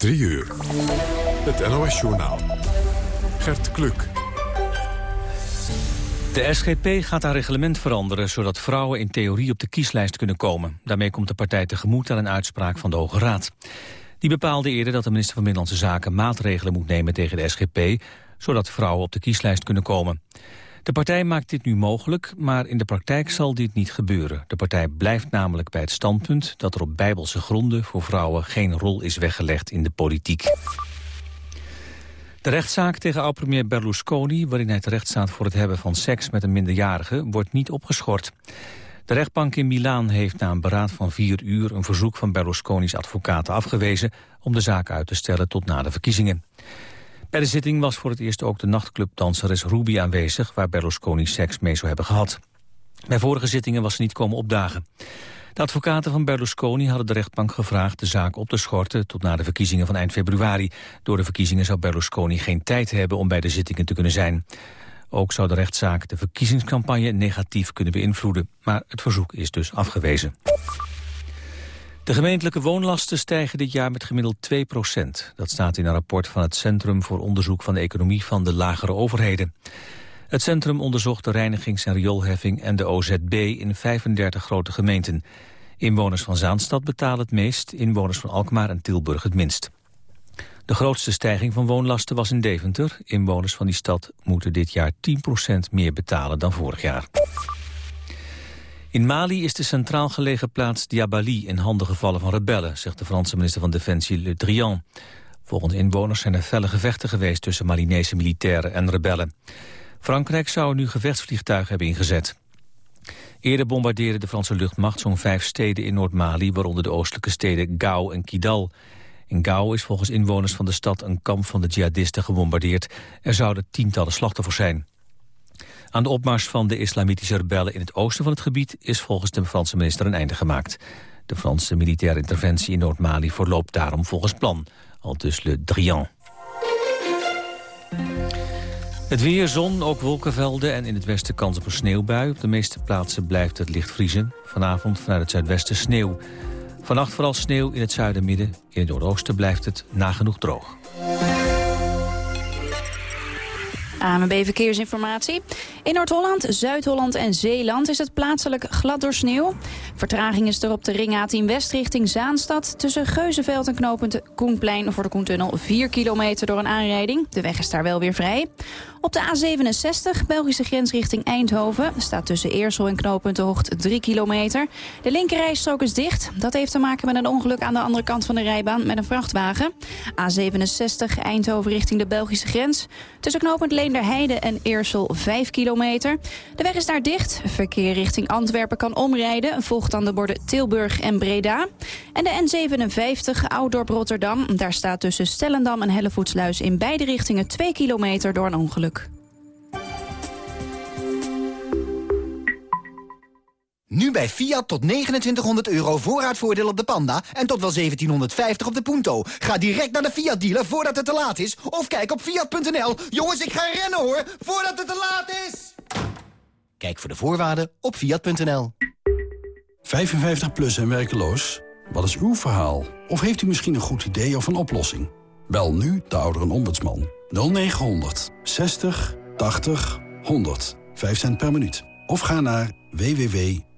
3 uur. Het NOS-journaal. Gert Kluk. De SGP gaat haar reglement veranderen... zodat vrouwen in theorie op de kieslijst kunnen komen. Daarmee komt de partij tegemoet aan een uitspraak van de Hoge Raad. Die bepaalde eerder dat de minister van Binnenlandse Zaken... maatregelen moet nemen tegen de SGP... zodat vrouwen op de kieslijst kunnen komen. De partij maakt dit nu mogelijk, maar in de praktijk zal dit niet gebeuren. De partij blijft namelijk bij het standpunt dat er op bijbelse gronden voor vrouwen geen rol is weggelegd in de politiek. De rechtszaak tegen oud-premier Berlusconi, waarin hij terecht staat voor het hebben van seks met een minderjarige, wordt niet opgeschort. De rechtbank in Milaan heeft na een beraad van vier uur een verzoek van Berlusconi's advocaten afgewezen om de zaak uit te stellen tot na de verkiezingen. Bij de zitting was voor het eerst ook de nachtclubdanseres Ruby aanwezig... waar Berlusconi seks mee zou hebben gehad. Bij vorige zittingen was ze niet komen opdagen. De advocaten van Berlusconi hadden de rechtbank gevraagd de zaak op te schorten tot na de verkiezingen van eind februari. Door de verkiezingen zou Berlusconi geen tijd hebben om bij de zittingen te kunnen zijn. Ook zou de rechtszaak de verkiezingscampagne negatief kunnen beïnvloeden. Maar het verzoek is dus afgewezen. De gemeentelijke woonlasten stijgen dit jaar met gemiddeld 2 procent. Dat staat in een rapport van het Centrum voor Onderzoek van de Economie van de Lagere Overheden. Het centrum onderzocht de reinigings- en rioolheffing en de OZB in 35 grote gemeenten. Inwoners van Zaanstad betalen het meest, inwoners van Alkmaar en Tilburg het minst. De grootste stijging van woonlasten was in Deventer. Inwoners van die stad moeten dit jaar 10% meer betalen dan vorig jaar. In Mali is de centraal gelegen plaats Diabali in handen gevallen van rebellen, zegt de Franse minister van Defensie Le Drian. Volgens inwoners zijn er felle gevechten geweest tussen Malinese militairen en rebellen. Frankrijk zou nu gevechtsvliegtuigen hebben ingezet. Eerder bombardeerde de Franse luchtmacht zo'n vijf steden in Noord-Mali, waaronder de oostelijke steden Gao en Kidal. In Gao is volgens inwoners van de stad een kamp van de jihadisten gebombardeerd. Er zouden tientallen slachtoffers zijn. Aan de opmars van de islamitische rebellen in het oosten van het gebied is volgens de Franse minister een einde gemaakt. De Franse militaire interventie in Noord-Mali verloopt daarom volgens plan, al dus Le Drian. Het weer, zon, ook wolkenvelden en in het westen kans op een sneeuwbui. Op de meeste plaatsen blijft het licht vriezen. Vanavond vanuit het zuidwesten sneeuw. Vannacht vooral sneeuw in het zuiden midden. In het noordoosten blijft het nagenoeg droog. AMB Verkeersinformatie. In Noord-Holland, Zuid-Holland en Zeeland is het plaatselijk glad door sneeuw. Vertraging is er op de ring A10 West richting Zaanstad... tussen Geuzenveld en knooppunt Koenplein voor de Koentunnel 4 kilometer door een aanrijding. De weg is daar wel weer vrij. Op de A67, Belgische grens richting Eindhoven... staat tussen Eersel en knooppunt de Hocht 3 kilometer. De linkerrijstrook is dicht. Dat heeft te maken met een ongeluk aan de andere kant van de rijbaan met een vrachtwagen. A67, Eindhoven richting de Belgische grens. Tussen knooppunt Leenderheide en Eersel 5 kilometer. De weg is daar dicht. Verkeer richting Antwerpen kan omrijden. Volgt dan de borden Tilburg en Breda. En de N57, Ouddorp Rotterdam. Daar staat tussen Stellendam en Hellevoetsluis in beide richtingen 2 kilometer door een ongeluk. Nu bij Fiat tot 2900 euro voorraadvoordeel op de Panda en tot wel 1750 op de Punto. Ga direct naar de Fiat dealer voordat het te laat is of kijk op fiat.nl. Jongens, ik ga rennen hoor, voordat het te laat is. Kijk voor de voorwaarden op fiat.nl. 55 plus en werkeloos? Wat is uw verhaal? Of heeft u misschien een goed idee of een oplossing? Bel nu de ouderenombudsman 0900 60 80 100. 5 cent per minuut. Of ga naar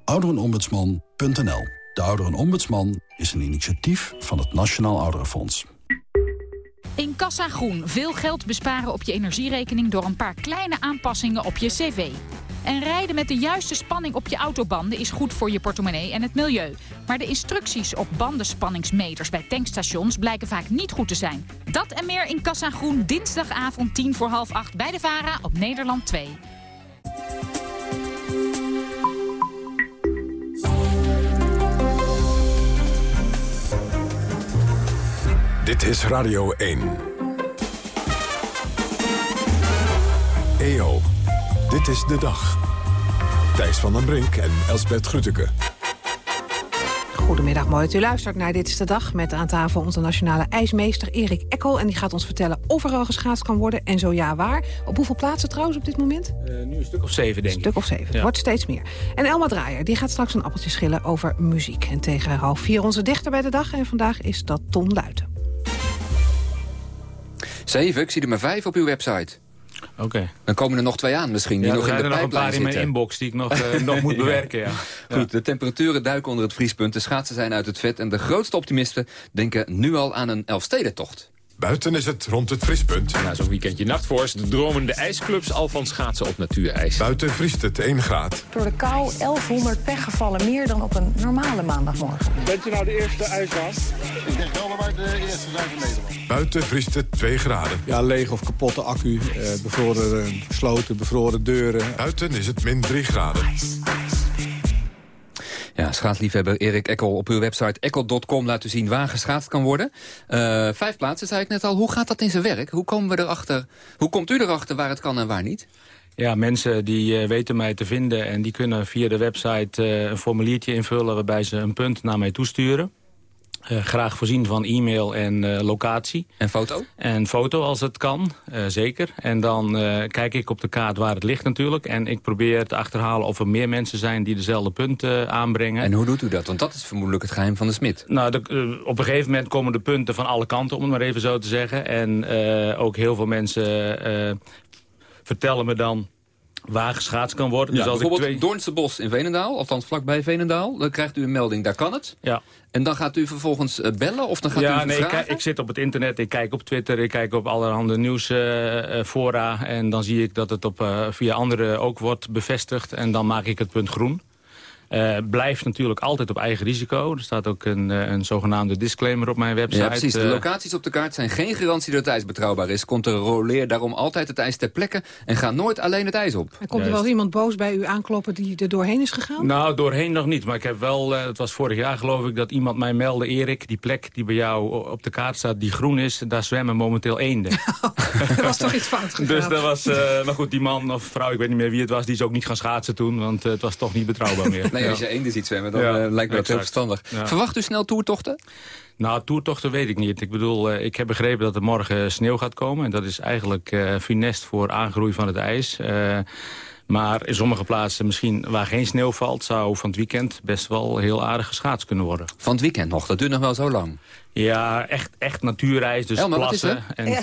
www.ouderenombudsman.nl. De Ouderenombudsman is een initiatief van het Nationaal Ouderenfonds. In Kassa Groen veel geld besparen op je energierekening... door een paar kleine aanpassingen op je cv. En rijden met de juiste spanning op je autobanden is goed voor je portemonnee en het milieu. Maar de instructies op bandenspanningsmeters bij tankstations blijken vaak niet goed te zijn. Dat en meer in Kassa Groen dinsdagavond 10 voor half 8 bij de VARA op Nederland 2. Dit is Radio 1. EO, dit is de dag. Thijs van den Brink en Elsbert Grütke. Goedemiddag, mooi dat u luistert naar Dit is de Dag... met aan tafel onze nationale ijsmeester Erik Ekkel. En die gaat ons vertellen of er al geschaatst kan worden en zo ja waar. Op hoeveel plaatsen trouwens op dit moment? Uh, nu een stuk of zeven, denk ik. Een stuk of zeven, ja. wordt steeds meer. En Elma Draaier die gaat straks een appeltje schillen over muziek. En tegen half vier onze dichter bij de dag. En vandaag is dat Tom Luiten. Zeven? Ik zie er maar vijf op uw website. Oké. Dan komen er nog twee aan misschien, die Ja, nog in de er nog een paar in mijn inbox die ik nog, eh, nog moet bewerken, ja. Goed, de temperaturen duiken onder het vriespunt, de schaatsen zijn uit het vet... en de grootste optimisten denken nu al aan een Elfstedentocht. Buiten is het rond het vriespunt. Na zo'n weekendje nachtvorst dromen de ijsclubs al van schaatsen op natuurijs. Buiten vriest het 1 graad. Door de kou 1100 pechgevallen, meer dan op een normale maandagmorgen. Bent u nou de eerste ijsbaan? Ik denk wel dat wij de eerste zijn van Nederland. Buiten vriest het 2 graden. Ja, leeg of kapotte accu, eh, bevroren, eh, gesloten, bevroren deuren. Buiten is het min 3 graden. Schaatsliefhebber Erik Ekkel op uw website ekkel.com laat u zien waar geschaatst kan worden. Eh, vijf plaatsen, zei ik net al. Hoe gaat dat in zijn werk? Hoe, komen we erachter? Hoe komt u erachter waar het kan en waar niet? Ja, mensen die eh, weten mij te vinden en die kunnen via de website eh, een formuliertje invullen waarbij ze een punt naar mij toesturen. Eh, graag voorzien van e-mail en eh, locatie. En foto? En foto als het kan, eh, zeker. En dan kijk ik op de kaart waar het ligt natuurlijk. En ik probeer te achterhalen of er meer mensen zijn die dezelfde punten aanbrengen. En hoe doet u dat? Want dat is vermoedelijk het geheim van de smid. Nou, de, op een gegeven moment komen de punten van alle kanten, om het maar even zo te zeggen. En ook heel veel mensen vertellen me dan waar geschaatst kan worden. Ja, dus als ik bijvoorbeeld twee... Doornse Bos in Venendaal, althans vlakbij Venendaal. Dan krijgt u een melding, daar kan het. Ja. En dan gaat u vervolgens eh, bellen of dan gaat ja, u nee, ik, vragen? kijk- ik zit op het internet, ik kijk op Twitter, ik kijk op allerhande nieuwsfora. en dan zie ik dat het op, eh, via anderen ook wordt bevestigd. En dan maak ik het punt groen. Eh blijft natuurlijk altijd op eigen risico. Er staat ook een, eh, een zogenaamde disclaimer op mijn website. Ja, precies. De Eh, locaties op de kaart zijn geen garantie dat het ijs betrouwbaar is. Controleer daarom altijd het ijs ter plekke en ga nooit alleen het ijs op. En komt er wel iemand boos bij u aankloppen die er doorheen is gegaan? Nou, doorheen nog niet. Maar ik heb wel, eh, het was vorig jaar geloof ik, dat iemand mij meldde... Erik, die plek die bij jou op de kaart staat, die groen is... daar zwemmen momenteel eenden. er was toch iets fout gegaan? Dus dat was, eh, maar goed, die man of vrouw, ik weet niet meer wie het was... die is ook niet gaan schaatsen toen, want het was toch niet betrouwbaar meer. Nee, Je eenden ziet zwemmen, dan Ja, eh, lijkt me dat heel verstandig. Ja. Verwacht u snel toertochten? Nou, toertochten weet ik niet. Ik bedoel, eh, ik heb begrepen dat er morgen sneeuw gaat komen. En dat is eigenlijk eh funest voor aangroei van het ijs. Eh, maar in sommige plaatsen, misschien waar geen sneeuw valt... zou van het weekend best wel heel aardig geschaatst kunnen worden. Van het weekend nog, dat duurt nog wel zo lang. Ja, echt, echt natuurreis, dus Elma, wat is plassen. er? En, Ja,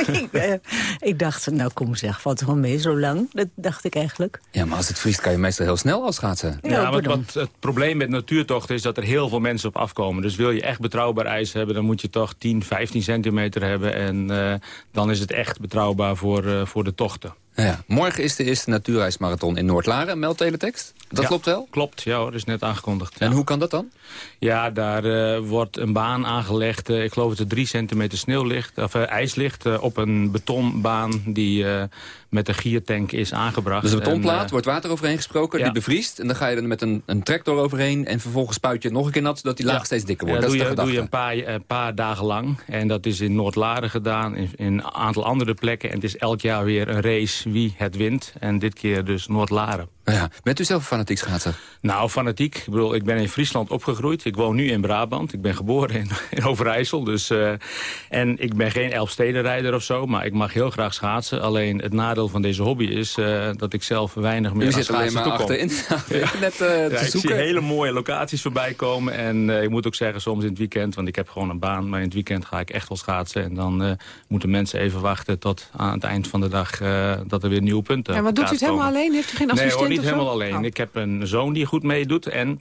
ik, eh, ik dacht, nou kom zeg, valt er wel mee zo lang. Dat dacht ik eigenlijk. Ja, maar als het vriest kan je meestal heel snel al schaatsen. Ja, wat, wat het probleem met natuurtochten is dat er heel veel mensen op afkomen. Dus wil je echt betrouwbaar ijs hebben, dan moet je toch 10, 15 centimeter hebben. En eh, dan is het echt betrouwbaar voor, eh, voor de tochten. Ja, morgen is de eerste natuurreismarathon in Noordlaren, meldt teletext. Dat Ja, klopt wel? Klopt, ja, dat is net aangekondigd. En hoe kan dat dan? Ja, daar eh, wordt een baan aangelegd. ik geloof dat er drie centimeter sneeuw ligt, of eh, ijs ligt op een betonbaan die eh, met een giertank is aangebracht. Dus een En, betonplaat, eh, wordt water overheen gesproken, ja. die bevriest. En dan ga je er met een, een tractor overheen en vervolgens spuit je het nog een keer nat... zodat die laag Ja. steeds dikker Ja, wordt. dat doe de je, doe je een paar, een paar dagen lang. En dat is in Noord-Laren gedaan, in, in een aantal andere plekken. En het is elk jaar weer een race wie het wint. En dit keer dus Noord-Laren. Ja. Bent u zelf een fanatiek schaatser? Nou, fanatiek. Ik bedoel, ik ben in Friesland opgegroeid. Ik woon nu in Brabant. Ik ben geboren in, in Overijssel. Dus, eh, en ik ben geen Elfstedenrijder of zo. Maar ik mag heel graag schaatsen. Alleen het nadeel van deze hobby is eh, dat ik zelf weinig meer U aan zit alleen schaatsen maar achterin. Ja. Net eh, Ja, te ik zoeken. zie hele mooie locaties voorbij komen. En eh, ik moet ook zeggen, soms in het weekend, want ik heb gewoon een baan. Maar in het weekend ga ik echt wel schaatsen. En dan eh, moeten mensen even wachten tot aan het eind van de dag... eh, dat er weer nieuwe punten En wat op doet u het helemaal alleen? Heeft u geen Nee assistent hoor, niet helemaal alleen. Oh. Ik heb een zoon die goed meedoet. En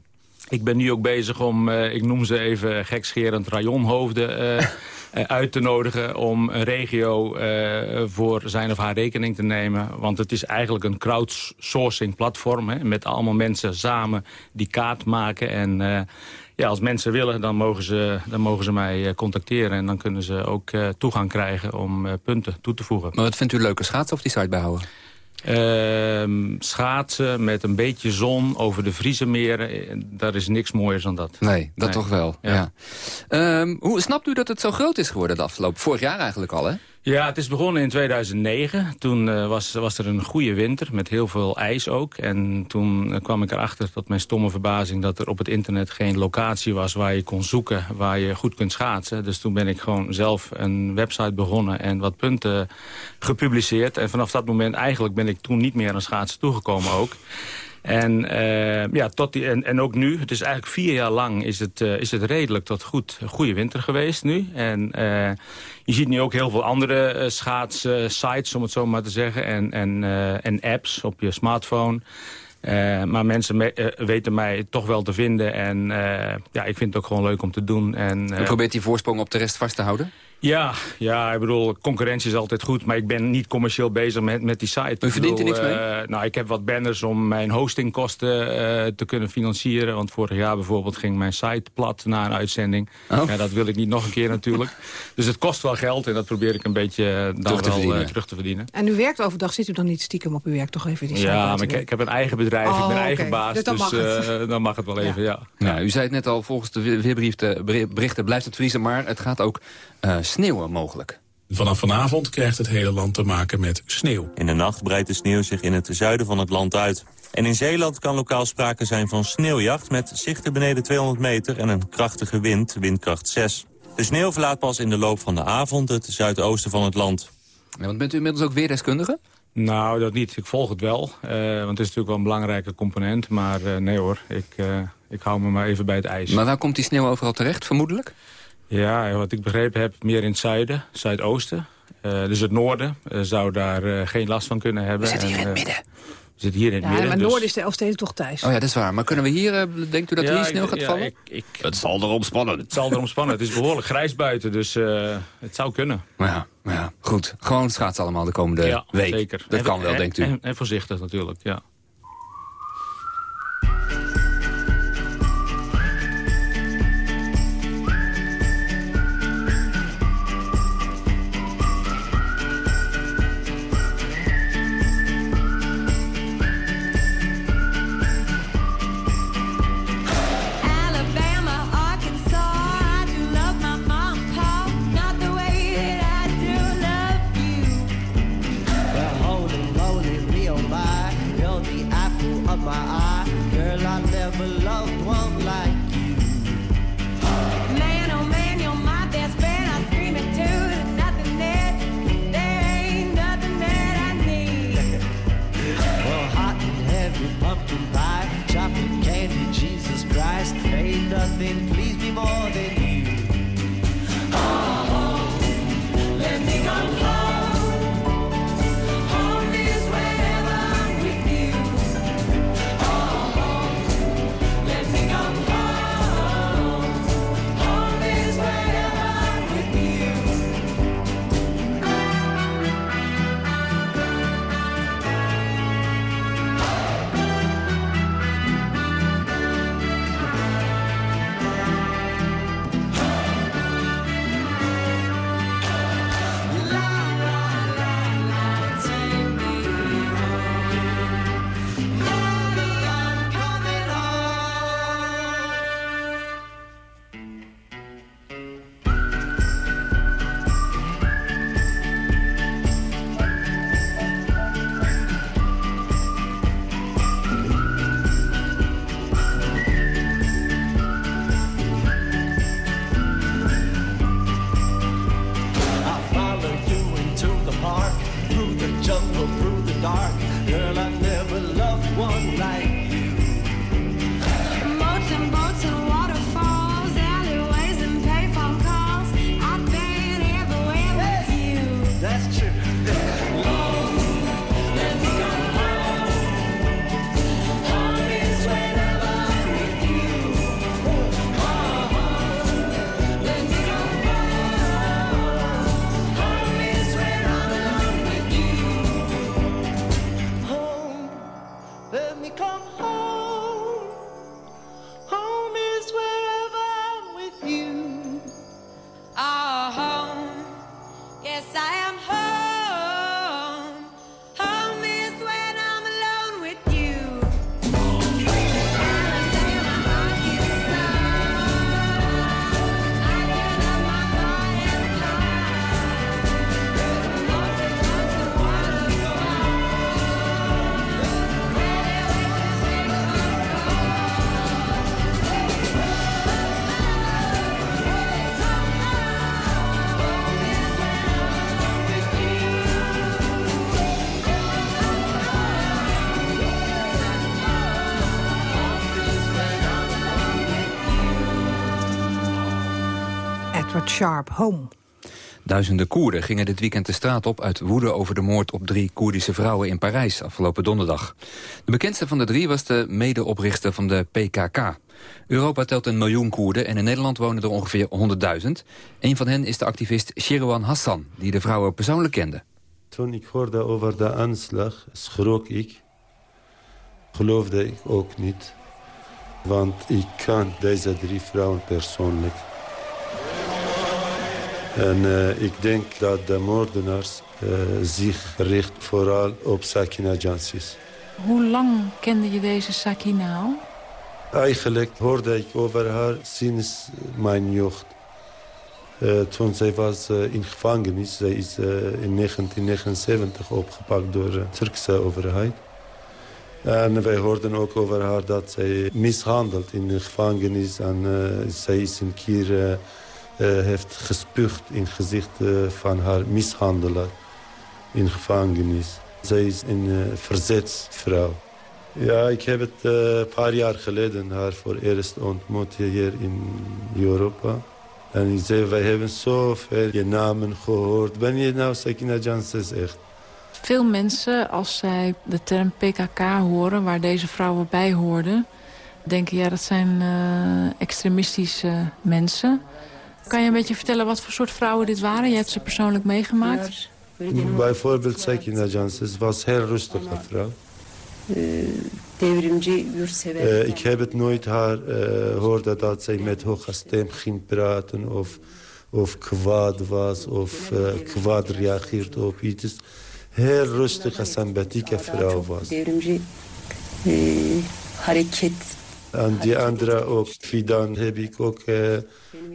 ik ben nu ook bezig om, eh, ik noem ze even gekscherend rajonhoofden... eh, uit te nodigen om een regio eh, voor zijn of haar rekening te nemen. Want het is eigenlijk een crowdsourcing platform... Hè, met allemaal mensen samen die kaart maken. En eh, ja, als mensen willen, dan mogen ze, dan mogen ze mij contacteren. En dan kunnen ze ook toegang krijgen om punten toe te voegen. Maar wat vindt u leuker, schaatsen of die site bijhouden? Ehm, schaatsen met een beetje zon over de Friese meren. eh, Daar is niks mooiers dan dat. Nee, dat Nee. toch wel. Ja. Ja. Ehm, hoe snapt u dat het zo groot is geworden de afgelopen... Vorig jaar eigenlijk al, hè? Ja, het is begonnen in 2009. Toen eh, was, was er een goede winter met heel veel ijs ook. En toen eh, kwam ik erachter tot mijn stomme verbazing... dat er op het internet geen locatie was waar je kon zoeken... waar je goed kunt schaatsen. Dus toen ben ik gewoon zelf een website begonnen... en wat punten gepubliceerd. En vanaf dat moment eigenlijk ben ik toen niet meer aan schaatsen toegekomen ook. En, uh, ja, tot die, en, en ook nu, het is eigenlijk vier jaar lang is het, uh, is het redelijk tot goed, goede winter geweest nu. En je ziet nu ook heel veel andere schaatssites, om het zo maar te zeggen. En, en, en apps op je smartphone. Uh, maar mensen me, weten mij toch wel te vinden. En uh, ja, ik vind het ook gewoon leuk om te doen. En, en probeert die voorsprong op de rest vast te houden? Ja, ja, ik bedoel, concurrentie is altijd goed, maar ik ben niet commercieel bezig met, met die site. U verdient er niks mee? Uh, nou, ik heb wat banners om mijn hostingkosten uh, te kunnen financieren. Want vorig jaar bijvoorbeeld ging mijn site plat na een uitzending. Oh. Ja, dat wil ik niet nog een keer natuurlijk. dus het kost wel geld en dat probeer ik een beetje uh, dan terug, te wel, verdienen. terug te verdienen. En u werkt overdag, zit u dan niet stiekem op uw werk toch even die site Ja, maar ik, ik, heb een eigen bedrijf, oh, ik ben eigen okay. baas, dus dan, dus, mag het. dan mag het wel even, ja. ja. u zei het net al, volgens de weerberichten blijft het vriezen, maar het gaat ook sneeuwen mogelijk. Vanaf vanavond krijgt het hele land te maken met sneeuw. In de nacht breidt de sneeuw zich in het zuiden van het land uit. En in Zeeland kan lokaal sprake zijn van sneeuwjacht... met zichten beneden 200 meter en een krachtige wind, windkracht 6. De sneeuw verlaat pas in de loop van de avond het zuidoosten van het land. Ja, want bent u inmiddels ook weerdeskundige? Nou, dat niet. Ik volg het wel. Uh, want het is natuurlijk wel een belangrijke component. Maar uh, nee hoor, ik, uh, ik hou me maar even bij het ijs. Maar waar komt die sneeuw overal terecht, vermoedelijk? Ja, wat ik begrepen heb, meer in het zuiden, zuidoosten. Uh, dus het noorden uh, zou daar uh, geen last van kunnen hebben. We zitten hier en, in het midden. We zitten hier in het ja, midden. maar dus... noorden is de Elfstede toch thuis. Oh ja, dat is waar. Maar kunnen we hier, denkt u dat ja, hier sneeuw gaat ja, vallen? Ik, ik, het zal erom spannen. Het zal erom spannen. Het is behoorlijk grijs buiten, dus het zou kunnen. Ja, ja, goed. Gewoon schaatsen allemaal de komende ja, week. zeker. Dat en, kan wel, en, denkt u. En, en voorzichtig natuurlijk, ja. Sharp, Home. Duizenden Koerden gingen dit weekend de straat op uit woede over de moord op drie Koerdische vrouwen in Parijs afgelopen donderdag. De bekendste van de drie was de medeoprichter van de PKK. Europa telt een miljoen Koerden en in Nederland wonen er ongeveer 100.000. Een van hen is de activist Sherwan Hassan, die de vrouwen persoonlijk kende. Toen ik hoorde over de aanslag, schrok ik. Geloofde ik ook niet. Want ik kan deze drie vrouwen persoonlijk. En uh, ik denk dat de moordenaars uh, zich richt vooral op Sakina Jansis. Hoe lang kende je deze Sakina al? Eigenlijk hoorde ik over haar sinds mijn jeugd. Uh, toen zij was in gevangenis. Zij is in 1979 opgepakt door de Turkse overheid. En wij hoorden ook over haar dat zij mishandeld in de gevangenis. En zij is een keer heeft gespuugd in het gezicht van haar mishandelaar in gevangenis. Zij is een verzetsvrouw. Ja, ik heb het een paar jaar geleden haar voor eerst ontmoet hier in Europa. En ik zei, wij hebben zoveel je namen gehoord. Ben je nou Sakina Janssens echt? Veel mensen, als zij de term PKK horen, waar deze vrouwen bij hoorden... denken, ja, dat zijn extremistische mensen. Kan je een beetje vertellen wat voor soort vrouwen dit waren? Je hebt ze persoonlijk meegemaakt. Bijvoorbeeld Sakina Janssens was een heel rustige vrouw. Uh, ik heb het nooit haar gehoord uh, dat zij met hoge stem ging praten of, of kwaad was of uh, kwaad reageert op iets. Heel rustige, sympathieke vrouw was. En die andere ook, Fidan, heb ik ook een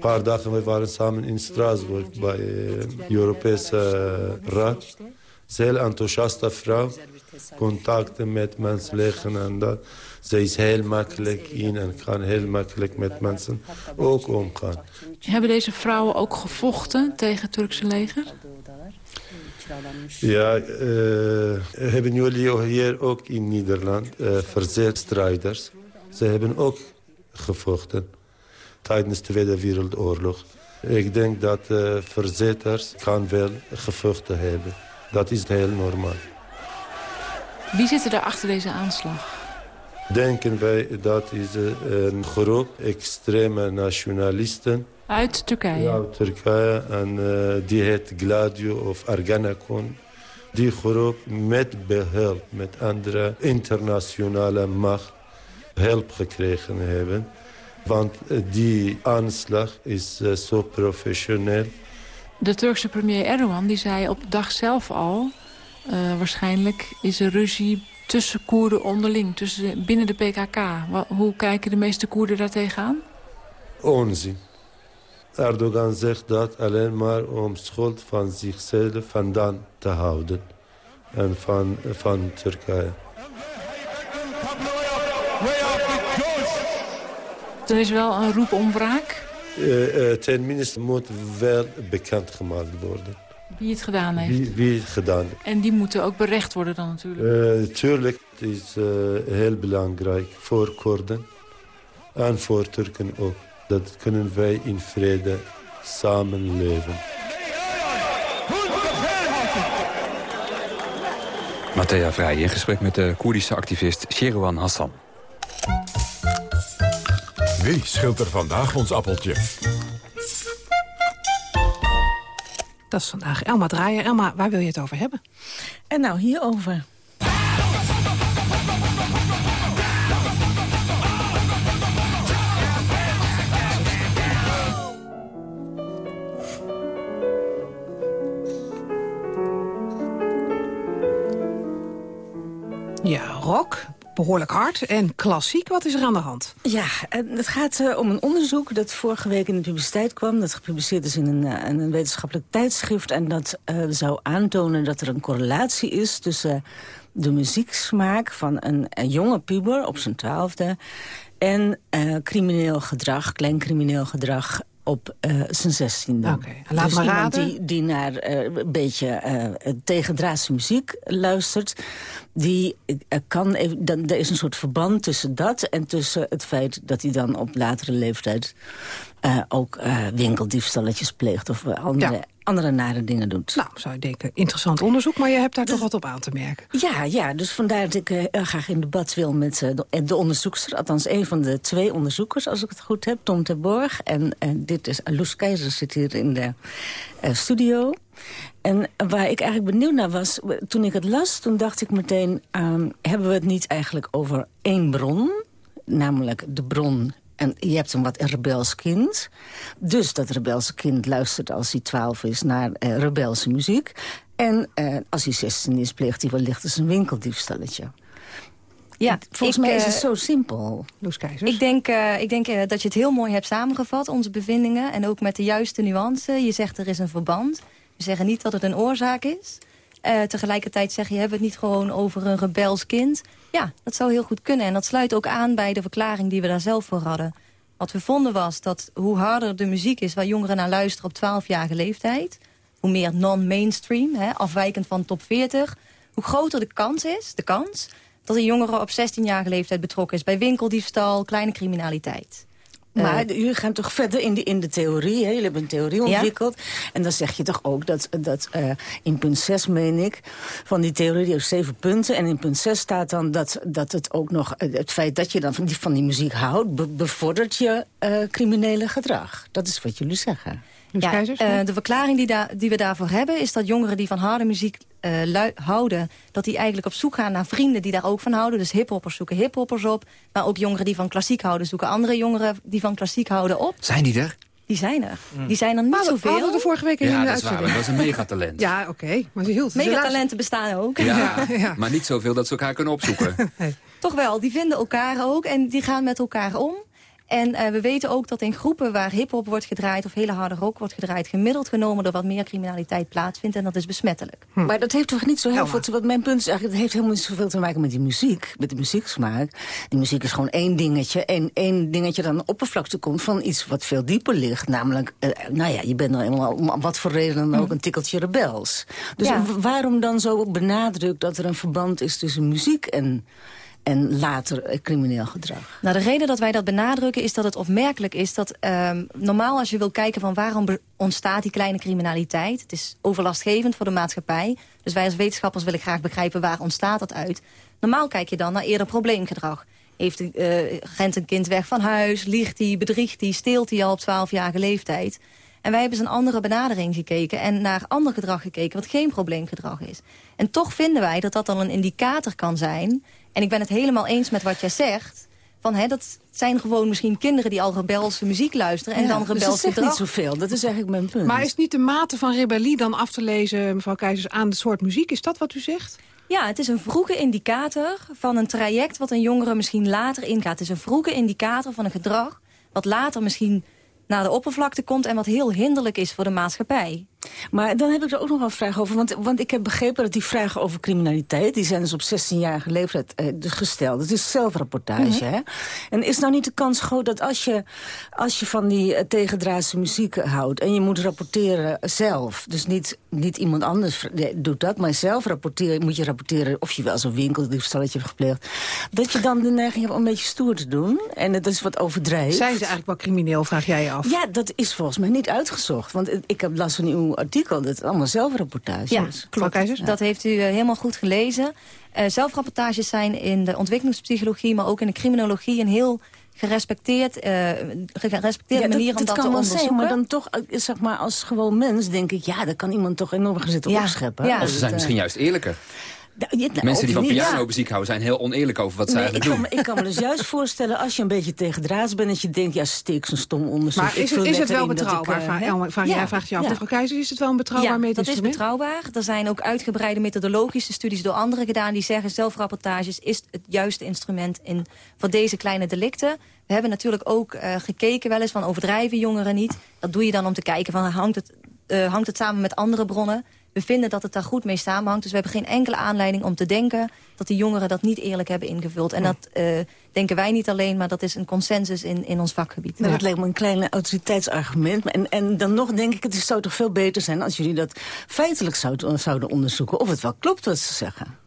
paar dagen, we waren samen in Straatsburg bij de Europese Raad. Zeer enthousiaste vrouw, contacten met mensen leggen en dat. Ze is heel makkelijk in en kan heel makkelijk met mensen ook omgaan. Hebben deze vrouwen ook gevochten tegen het Turkse leger? Ja, uh, hebben jullie hier ook in Nederland uh, verzetstrijders? Ze hebben ook gevochten tijdens de Tweede Wereldoorlog. Ik denk dat uh, verzetters kan wel gevochten hebben. Dat is heel normaal. Wie zit er achter deze aanslag? Denken wij dat is een groep extreme nationalisten. Uit Turkije? Ja, uit Turkije. En uh, die heet Gladio of Arganakon. Die groep met behulp met andere internationale macht hulp gekregen hebben. Want die aanslag is uh, zo professioneel. De Turkse premier Erdogan die zei op de dag zelf al... Uh, waarschijnlijk is er ruzie tussen Koerden onderling, tussen, binnen de PKK. Wat, hoe kijken de meeste Koerden daar tegenaan? Onzin. Erdogan zegt dat alleen maar om schuld van zichzelf vandaan te houden. En van, van Turkije. Er is wel een roep om wraak? Uh, uh, tenminste moet wel bekendgemaakt worden. Wie het gedaan heeft? Wie, wie het gedaan En die moeten ook berecht worden dan natuurlijk? Uh, tuurlijk, het is heel belangrijk voor Koerden en voor Turken ook. Dat kunnen wij in vrede samenleven. Matthea Vrij in gesprek met de Koerdische activist Sherwan Hassan. Wie scheelt er vandaag ons appeltje? Dat is vandaag Elma Draaier. Elma, waar wil je het over hebben? En nou, hierover. Ja, rock, behoorlijk hard en klassiek. Wat is er aan de hand? Ja, het gaat uh, om een onderzoek dat vorige week in de publiciteit kwam. Dat gepubliceerd is in een, uh, een wetenschappelijk tijdschrift. En dat uh, zou aantonen dat er een correlatie is tussen de muzieksmaak van een, een jonge puber op zijn twaalfde... en crimineel gedrag, klein crimineel gedrag op uh, zijn zestiende. Oké, laat dus maar iemand raden. die, die naar uh, een beetje uh, tegendraadse muziek luistert... die kan even, dan, er is een soort verband tussen dat... en tussen het feit dat hij dan op latere leeftijd... ook winkeldiefstalletjes pleegt of andere, Ja. Andere nare dingen doet. Nou, zou je denken, interessant onderzoek, maar je hebt daar toch wat op aan te merken. Ja, ja, dus vandaar dat ik heel graag in debat wil met eh, de, de onderzoekster. Althans, een van de twee onderzoekers, als ik het goed heb. Tom ter Borg. En, en dit is Loes Keizer, zit hier in de studio. En waar ik eigenlijk benieuwd naar was, toen ik het las... toen dacht ik meteen, ehm, hebben we het niet eigenlijk over één bron? Namelijk de bron en je hebt een wat rebels kind. Dus dat rebelse kind luistert als hij 12 is naar eh, rebelse muziek. En eh, als hij 16 is, pleegt hij wellicht eens een winkeldiefstalletje. Ja, Volgens ik, mij is eh, het zo simpel. Loes Keizers. Ik denk, eh, ik denk eh, dat je het heel mooi hebt samengevat, onze bevindingen. En ook met de juiste nuance. Je zegt er is een verband. We zeggen niet dat het een oorzaak is. Eh, tegelijkertijd zeg je, hebben we het niet gewoon over een rebels kind? Ja, dat zou heel goed kunnen. En dat sluit ook aan bij de verklaring die we daar zelf voor hadden. Wat we vonden was dat hoe harder de muziek is... waar jongeren naar luisteren op 12-jarige leeftijd... hoe meer non-mainstream, afwijkend van top 40... hoe groter de kans is, de kans... dat een jongere op 16-jarige leeftijd betrokken is... bij winkeldiefstal, kleine criminaliteit. Maar Eh, jullie gaan toch verder in, de, in de theorie, hè? Jullie hebben een theorie Ja. ontwikkeld. En dan zeg je toch ook dat, dat eh, in punt 6, meen ik... van die theorie, die heeft zeven punten. En in punt 6 staat dan dat, dat het ook nog... eh, het feit dat je dan van die, van die muziek houdt... be- bevordert je criminele gedrag. Dat is wat jullie zeggen. Ja, eh, de verklaring die, daar die we daarvoor hebben... is dat jongeren die van harde muziek eh, houden... dat die eigenlijk op zoek gaan naar vrienden die daar ook van houden. Dus hiphoppers zoeken hiphoppers op. Maar ook jongeren die van klassiek houden... zoeken andere jongeren die van klassiek houden op. Zijn die er? Die zijn er. Die zijn er niet Maar we zoveel. hadden er vorige week in Ja, de dat is waar. Dat is een megatalent. Ja, oké. Maar ze Megatalenten bestaan ook. Ja, maar niet zoveel dat ze elkaar kunnen opzoeken. Toch wel, die vinden elkaar ook en die gaan met elkaar om. En eh, we weten ook dat in groepen waar hiphop wordt gedraaid... of hele harde rock wordt gedraaid... gemiddeld genomen er wat meer criminaliteit plaatsvindt. En dat is besmettelijk. Maar dat heeft toch niet zo heel veel... te- Wat mijn punt is eigenlijk, het heeft helemaal niet zoveel te maken met die muziek. Met de muzieksmaak. Die muziek is gewoon één dingetje. En één dingetje dat aan de oppervlakte komt van iets wat veel dieper ligt. Namelijk, eh, nou ja, je bent nou eenmaal om wat voor reden dan ook een tikkeltje rebels. Dus Ja. waarom dan zo benadrukt dat er een verband is tussen muziek en, en later eh, crimineel gedrag? Nou, de reden dat wij dat benadrukken is dat het opmerkelijk is... dat ehm, normaal als je wil kijken van waarom ontstaat die kleine criminaliteit... het is overlastgevend voor de maatschappij. Dus wij als wetenschappers willen graag begrijpen waar ontstaat dat uit. Normaal kijk je dan naar eerder probleemgedrag. Heeft, een- eh, rent een kind weg van huis, liegt hij, bedriegt hij... steelt hij al op 12-jarige leeftijd... En wij hebben eens een andere benadering gekeken... en naar ander gedrag gekeken wat geen probleemgedrag is. En toch vinden wij dat dat dan een indicator kan zijn. En ik ben het helemaal eens met wat jij zegt. Van, hè, dat zijn gewoon misschien kinderen die al rebelse muziek luisteren... en Ja, dan dus dat rebels zegt gedrag. niet zoveel, dat is eigenlijk mijn punt. Maar is niet de mate van rebellie dan af te lezen, mevrouw Keizers, aan het soort muziek? Is dat wat u zegt? Ja, het is een vroege indicator van een traject... wat een jongere misschien later ingaat. Het is een vroege indicator van een gedrag... wat later misschien naar de oppervlakte komt... en wat heel hinderlijk is voor de maatschappij. Maar dan heb ik er ook nog wel een vraag over. Want, want ik heb begrepen dat die vragen over criminaliteit... die zijn dus op 16-jarige leeftijd eh, dus gesteld. Het is zelfrapportage, Mhm. hè? En is nou niet de kans groot dat als je, als je van die eh, tegendraadse muziek houdt... en je moet rapporteren zelf, dus niet, niet iemand anders doet dat... maar zelf rapporteren, moet je rapporteren of je wel zo'n winkeldiefstalletje hebt gepleegd... dat je dan de neiging hebt om een beetje stoer te doen. En dat is wat overdreven. Zijn ze eigenlijk wel crimineel, vraag jij je af? Ja, dat is volgens mij niet uitgezocht. Want ik heb last van uw artikel dat het allemaal zelfrapportage Ja, is. klopt. Dat heeft u eh, helemaal goed gelezen. Eh, zelfrapportages zijn in de ontwikkelingspsychologie... maar ook in de criminologie een heel gerespecteerd, eh, gerespecteerde Ja, manier om dat, kan te wel onderzoeken. zijn, maar dan toch, zeg maar, als gewoon mens denk ik... ja, daar kan iemand toch enorm gaan zitten Ja, opscheppen. ja. Of ze zijn misschien juist eerlijker. Ja, nou, Mensen die van pianomuziek houden zijn heel oneerlijk over wat ze Nee, ik, eigenlijk kan, doen. ik kan me dus juist voorstellen, als je een beetje tegen draads bent... dat je denkt, ja, steek zo'n stom onderzoek. Maar is is het wel ik, betrouwbaar? eh, Vraag, hè? Elma, vraag, Ja, jij vraagt je af. ja. Mevrouw Keizer, is het wel een betrouwbaar ja, dat is betrouwbaar. Er zijn ook uitgebreide methodologische studies door anderen gedaan... die zeggen zelfrapportages is het juiste instrument in, voor deze kleine delicten. We hebben natuurlijk ook eh, gekeken wel eens van overdrijven jongeren niet. Dat doe je dan om te kijken van hangt het, eh, hangt het samen met andere bronnen. We vinden dat het daar goed mee samenhangt. Dus we hebben geen enkele aanleiding om te denken... dat die jongeren dat niet eerlijk hebben ingevuld. En dat uh, denken wij niet alleen, maar dat is een consensus in, in ons vakgebied. Nou, dat lijkt me een klein autoriteitsargument. En, en dan nog denk ik, het zou toch veel beter zijn... als jullie dat feitelijk zouden, zouden onderzoeken... of het wel klopt wat ze zeggen.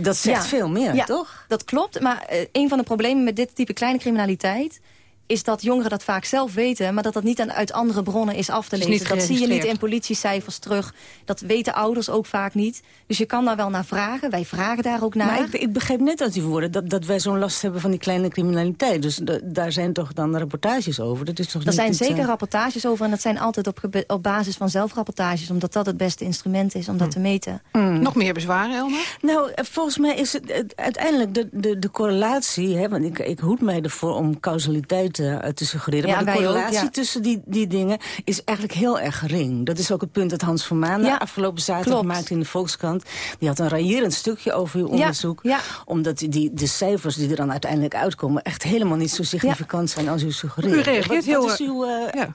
Dat zegt veel meer, ja, toch? dat klopt. Maar uh, een van de problemen met dit type kleine criminaliteit is dat jongeren dat vaak zelf weten... maar dat dat niet uit andere bronnen is af te lezen. Dat zie je niet in politiecijfers terug. Dat weten ouders ook vaak niet. Dus je kan daar wel naar vragen. Wij vragen daar ook naar. Maar ik, ik begrijp net uit die woorden dat, dat wij zo'n last hebben van die kleine criminaliteit. Dus daar zijn toch dan rapportages over? Dat is toch er zijn zeker uh... rapportages over. En dat zijn altijd op, op basis van zelfrapportages. Omdat dat het beste instrument is om dat hm. te meten. Mm. Nog meer bezwaren, Elma? Nou, eh, volgens mij is het uiteindelijk de, de, de correlatie... Hè, want ik, ik hoed mij ervoor om causaliteit uh, te suggereren. Ja, maar de correlatie ook, ja. tussen die, die dingen is eigenlijk heel erg gering. Dat is ook het punt dat Hans van Maan ja, afgelopen zaterdag maakte in de Volkskrant. Die had een raillerend stukje over uw onderzoek. Omdat die, die, de cijfers die er dan uiteindelijk uitkomen... echt helemaal niet zo significant zijn als u suggereert. U reageert heel, wat uw, uh,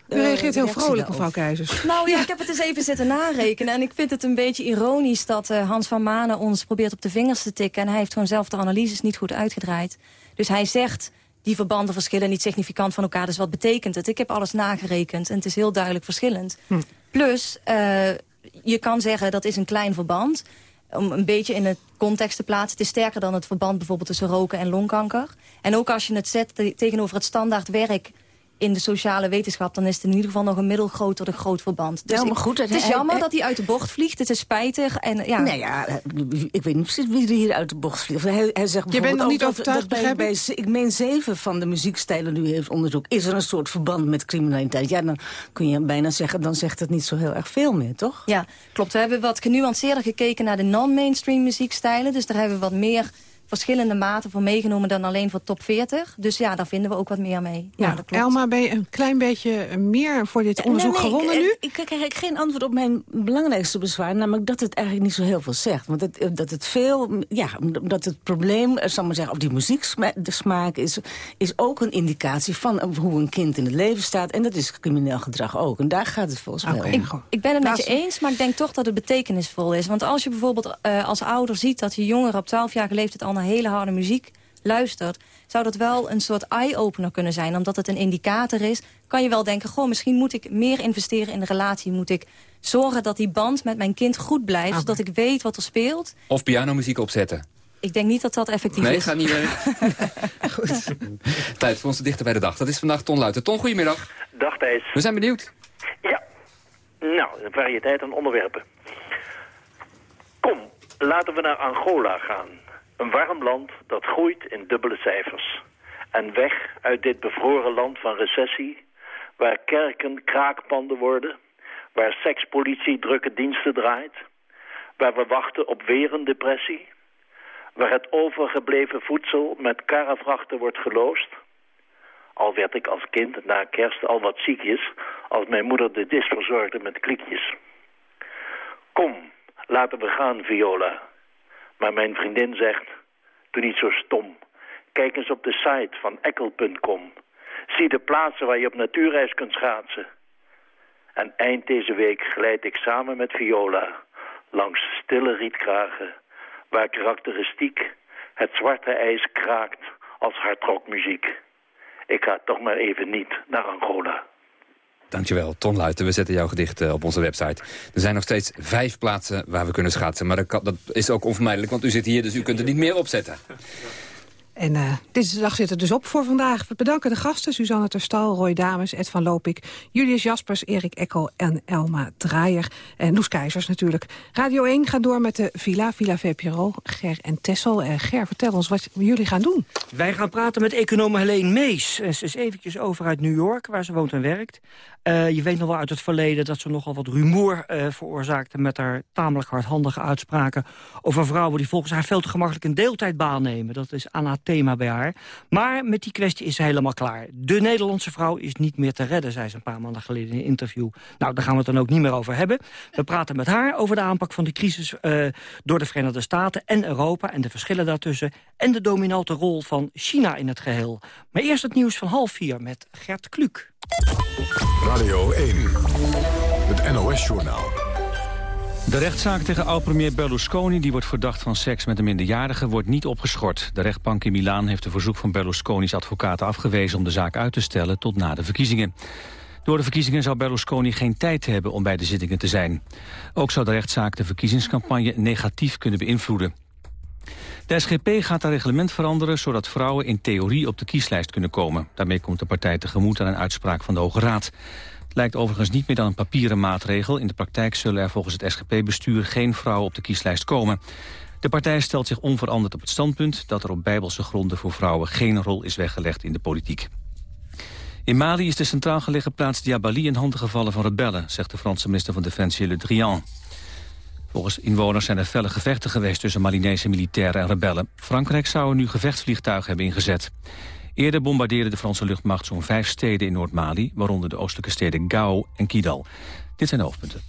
u reageert heel vrolijk, mevrouw Keizers. Nou ja, ik heb het eens even zitten narekenen. En ik vind het een beetje ironisch dat uh, Hans van Manen ons probeert op de vingers te tikken. En hij heeft gewoon zelf de analyses niet goed uitgedraaid. Dus hij zegt die verbanden verschillen niet significant van elkaar. Dus wat betekent het? Ik heb alles nagerekend en het is heel duidelijk verschillend. Hm. Plus, uh, je kan zeggen dat is een klein verband. Om een beetje in het context te plaatsen. Het is sterker dan het verband bijvoorbeeld tussen roken en longkanker. En ook als je het zet tegenover het standaard werk in de sociale wetenschap... dan is het in ieder geval nog een middelgroot tot een groot verband. Dus ja, maar goed, het, is jammer dat hij uit de bocht vliegt. Het is spijtig. En, ja. Nee, ja, ik weet niet precies wie er hier uit de bocht vliegt. Hij, hij zegt Je bent nog niet overtuigd, dat bij, bij, ik meen zeven van de muziekstijlen die u heeft onderzoek... is er een soort verband met criminaliteit. Ja, dan kun je bijna zeggen, dan zegt het niet zo heel erg veel meer, toch? Ja, klopt. We hebben wat genuanceerder gekeken naar de non-mainstream muziekstijlen. Dus daar hebben we wat meer verschillende maten voor meegenomen dan alleen voor top 40. Dus ja, daar vinden we ook wat meer mee. Ja, dat klopt. Elma, ben je een klein beetje meer voor dit onderzoek nee, nee, gewonnen ik, nu? Ik, krijg geen antwoord op mijn belangrijkste bezwaar. Namelijk dat het eigenlijk niet zo heel veel zegt. Want het, dat het veel, ja, dat het probleem, zal maar zeggen, of die muzieksmaak is, is ook een indicatie van hoe een kind in het leven staat. En dat is crimineel gedrag ook. En daar gaat het volgens mij okay. om. Ik ben het met je eens, maar ik denk toch dat het betekenisvol is. Want als je bijvoorbeeld uh, als ouder ziet dat je jongeren op 12 jaar leeftijd al naar hele harde muziek luistert... zou dat wel een soort eye-opener kunnen zijn. Omdat het een indicator is, kan je wel denken... goh, misschien moet ik meer investeren in de relatie. Moet ik zorgen dat die band met mijn kind goed blijft... Okay. zodat ik weet wat er speelt. Of pianomuziek opzetten. Ik denk niet dat dat effectief nee, is. Nee, gaat niet werken. Goed. Tijd voor ons dichter bij de dag. Dat is vandaag Ton Luiten. Ton, goedemiddag. Dag Thijs. We zijn benieuwd. Ja. Nou, een variëteit aan onderwerpen. Kom, laten we naar Angola gaan. Een warm land dat groeit in dubbele cijfers. En weg uit dit bevroren land van recessie... waar kerken kraakpanden worden... waar sekspolitie drukke diensten draait... waar we wachten op weer een depressie... waar het overgebleven voedsel met karrevrachten wordt geloosd... Al werd ik als kind na kerst al wat ziekjes... als mijn moeder de dis verzorgde met kliekjes. Kom, laten we gaan, Viola... Maar mijn vriendin zegt, doe niet zo stom. Kijk eens op de site van ekkel.com. Zie de plaatsen waar je op natuurreis kunt schaatsen. En eind deze week glijd ik samen met Viola langs stille rietkragen... waar karakteristiek het zwarte ijs kraakt als hardrockmuziek. Ik ga toch maar even niet naar Angola. Dankjewel, Ton Luiten. We zetten jouw gedicht uh, op onze website. Er zijn nog steeds vijf plaatsen waar we kunnen schaatsen. Maar dat, is ook onvermijdelijk, want u zit hier, dus u kunt er niet meer opzetten. En uh, deze dag zit er dus op voor vandaag. We bedanken de gasten, Suzanne Terstal, Roy Dames, Ed van Lopik... Julius Jaspers, Erik Ekkel en Elma Draaier. En Loes Keizers natuurlijk. Radio 1 gaat door met de Villa, Villa VPRO, Ger en Tessel. Uh, Ger, vertel ons wat jullie gaan doen. Wij gaan praten met econoom Helene Mees. Ze is eventjes over uit New York, waar ze woont en werkt. Je weet nog wel uit het verleden dat ze nogal wat rumoer veroorzaakte... met haar tamelijk hardhandige uitspraken over vrouwen... die volgens haar veel te gemakkelijk een deeltijdbaan nemen. Dat is aan thema bij haar. Maar met die kwestie is ze helemaal klaar. De Nederlandse vrouw is niet meer te redden, zei ze een paar maanden geleden in een interview. Nou, daar gaan we het dan ook niet meer over hebben. We praten met haar over de aanpak van de crisis uh, door de Verenigde Staten en Europa... en de verschillen daartussen en de dominante rol van China in het geheel. Maar eerst het nieuws van half vier met Gert Kluk. Radio 1, het NOS-journaal. De rechtszaak tegen oud-premier Berlusconi, die wordt verdacht van seks met een minderjarige, wordt niet opgeschort. De rechtbank in Milaan heeft een verzoek van Berlusconi's advocaten afgewezen om de zaak uit te stellen tot na de verkiezingen. Door de verkiezingen zou Berlusconi geen tijd hebben om bij de zittingen te zijn. Ook zou de rechtszaak de verkiezingscampagne negatief kunnen beïnvloeden. De SGP gaat haar reglement veranderen zodat vrouwen in theorie op de kieslijst kunnen komen. Daarmee komt de partij tegemoet aan een uitspraak van de Hoge Raad lijkt overigens niet meer dan een papieren maatregel. In de praktijk zullen er volgens het SGP-bestuur geen vrouwen op de kieslijst komen. De partij stelt zich onveranderd op het standpunt dat er op bijbelse gronden voor vrouwen geen rol is weggelegd in de politiek. In Mali is de centraal gelegen plaats Diabali in handen gevallen van rebellen, zegt de Franse minister van Defensie Le Drian. Volgens inwoners zijn er felle gevechten geweest tussen Malinese militairen en rebellen. Frankrijk zou er nu gevechtsvliegtuigen hebben ingezet. Eerder bombardeerde de Franse luchtmacht zo'n vijf steden in Noord-Mali... waaronder de oostelijke steden Gao en Kidal. Dit zijn de hoofdpunten.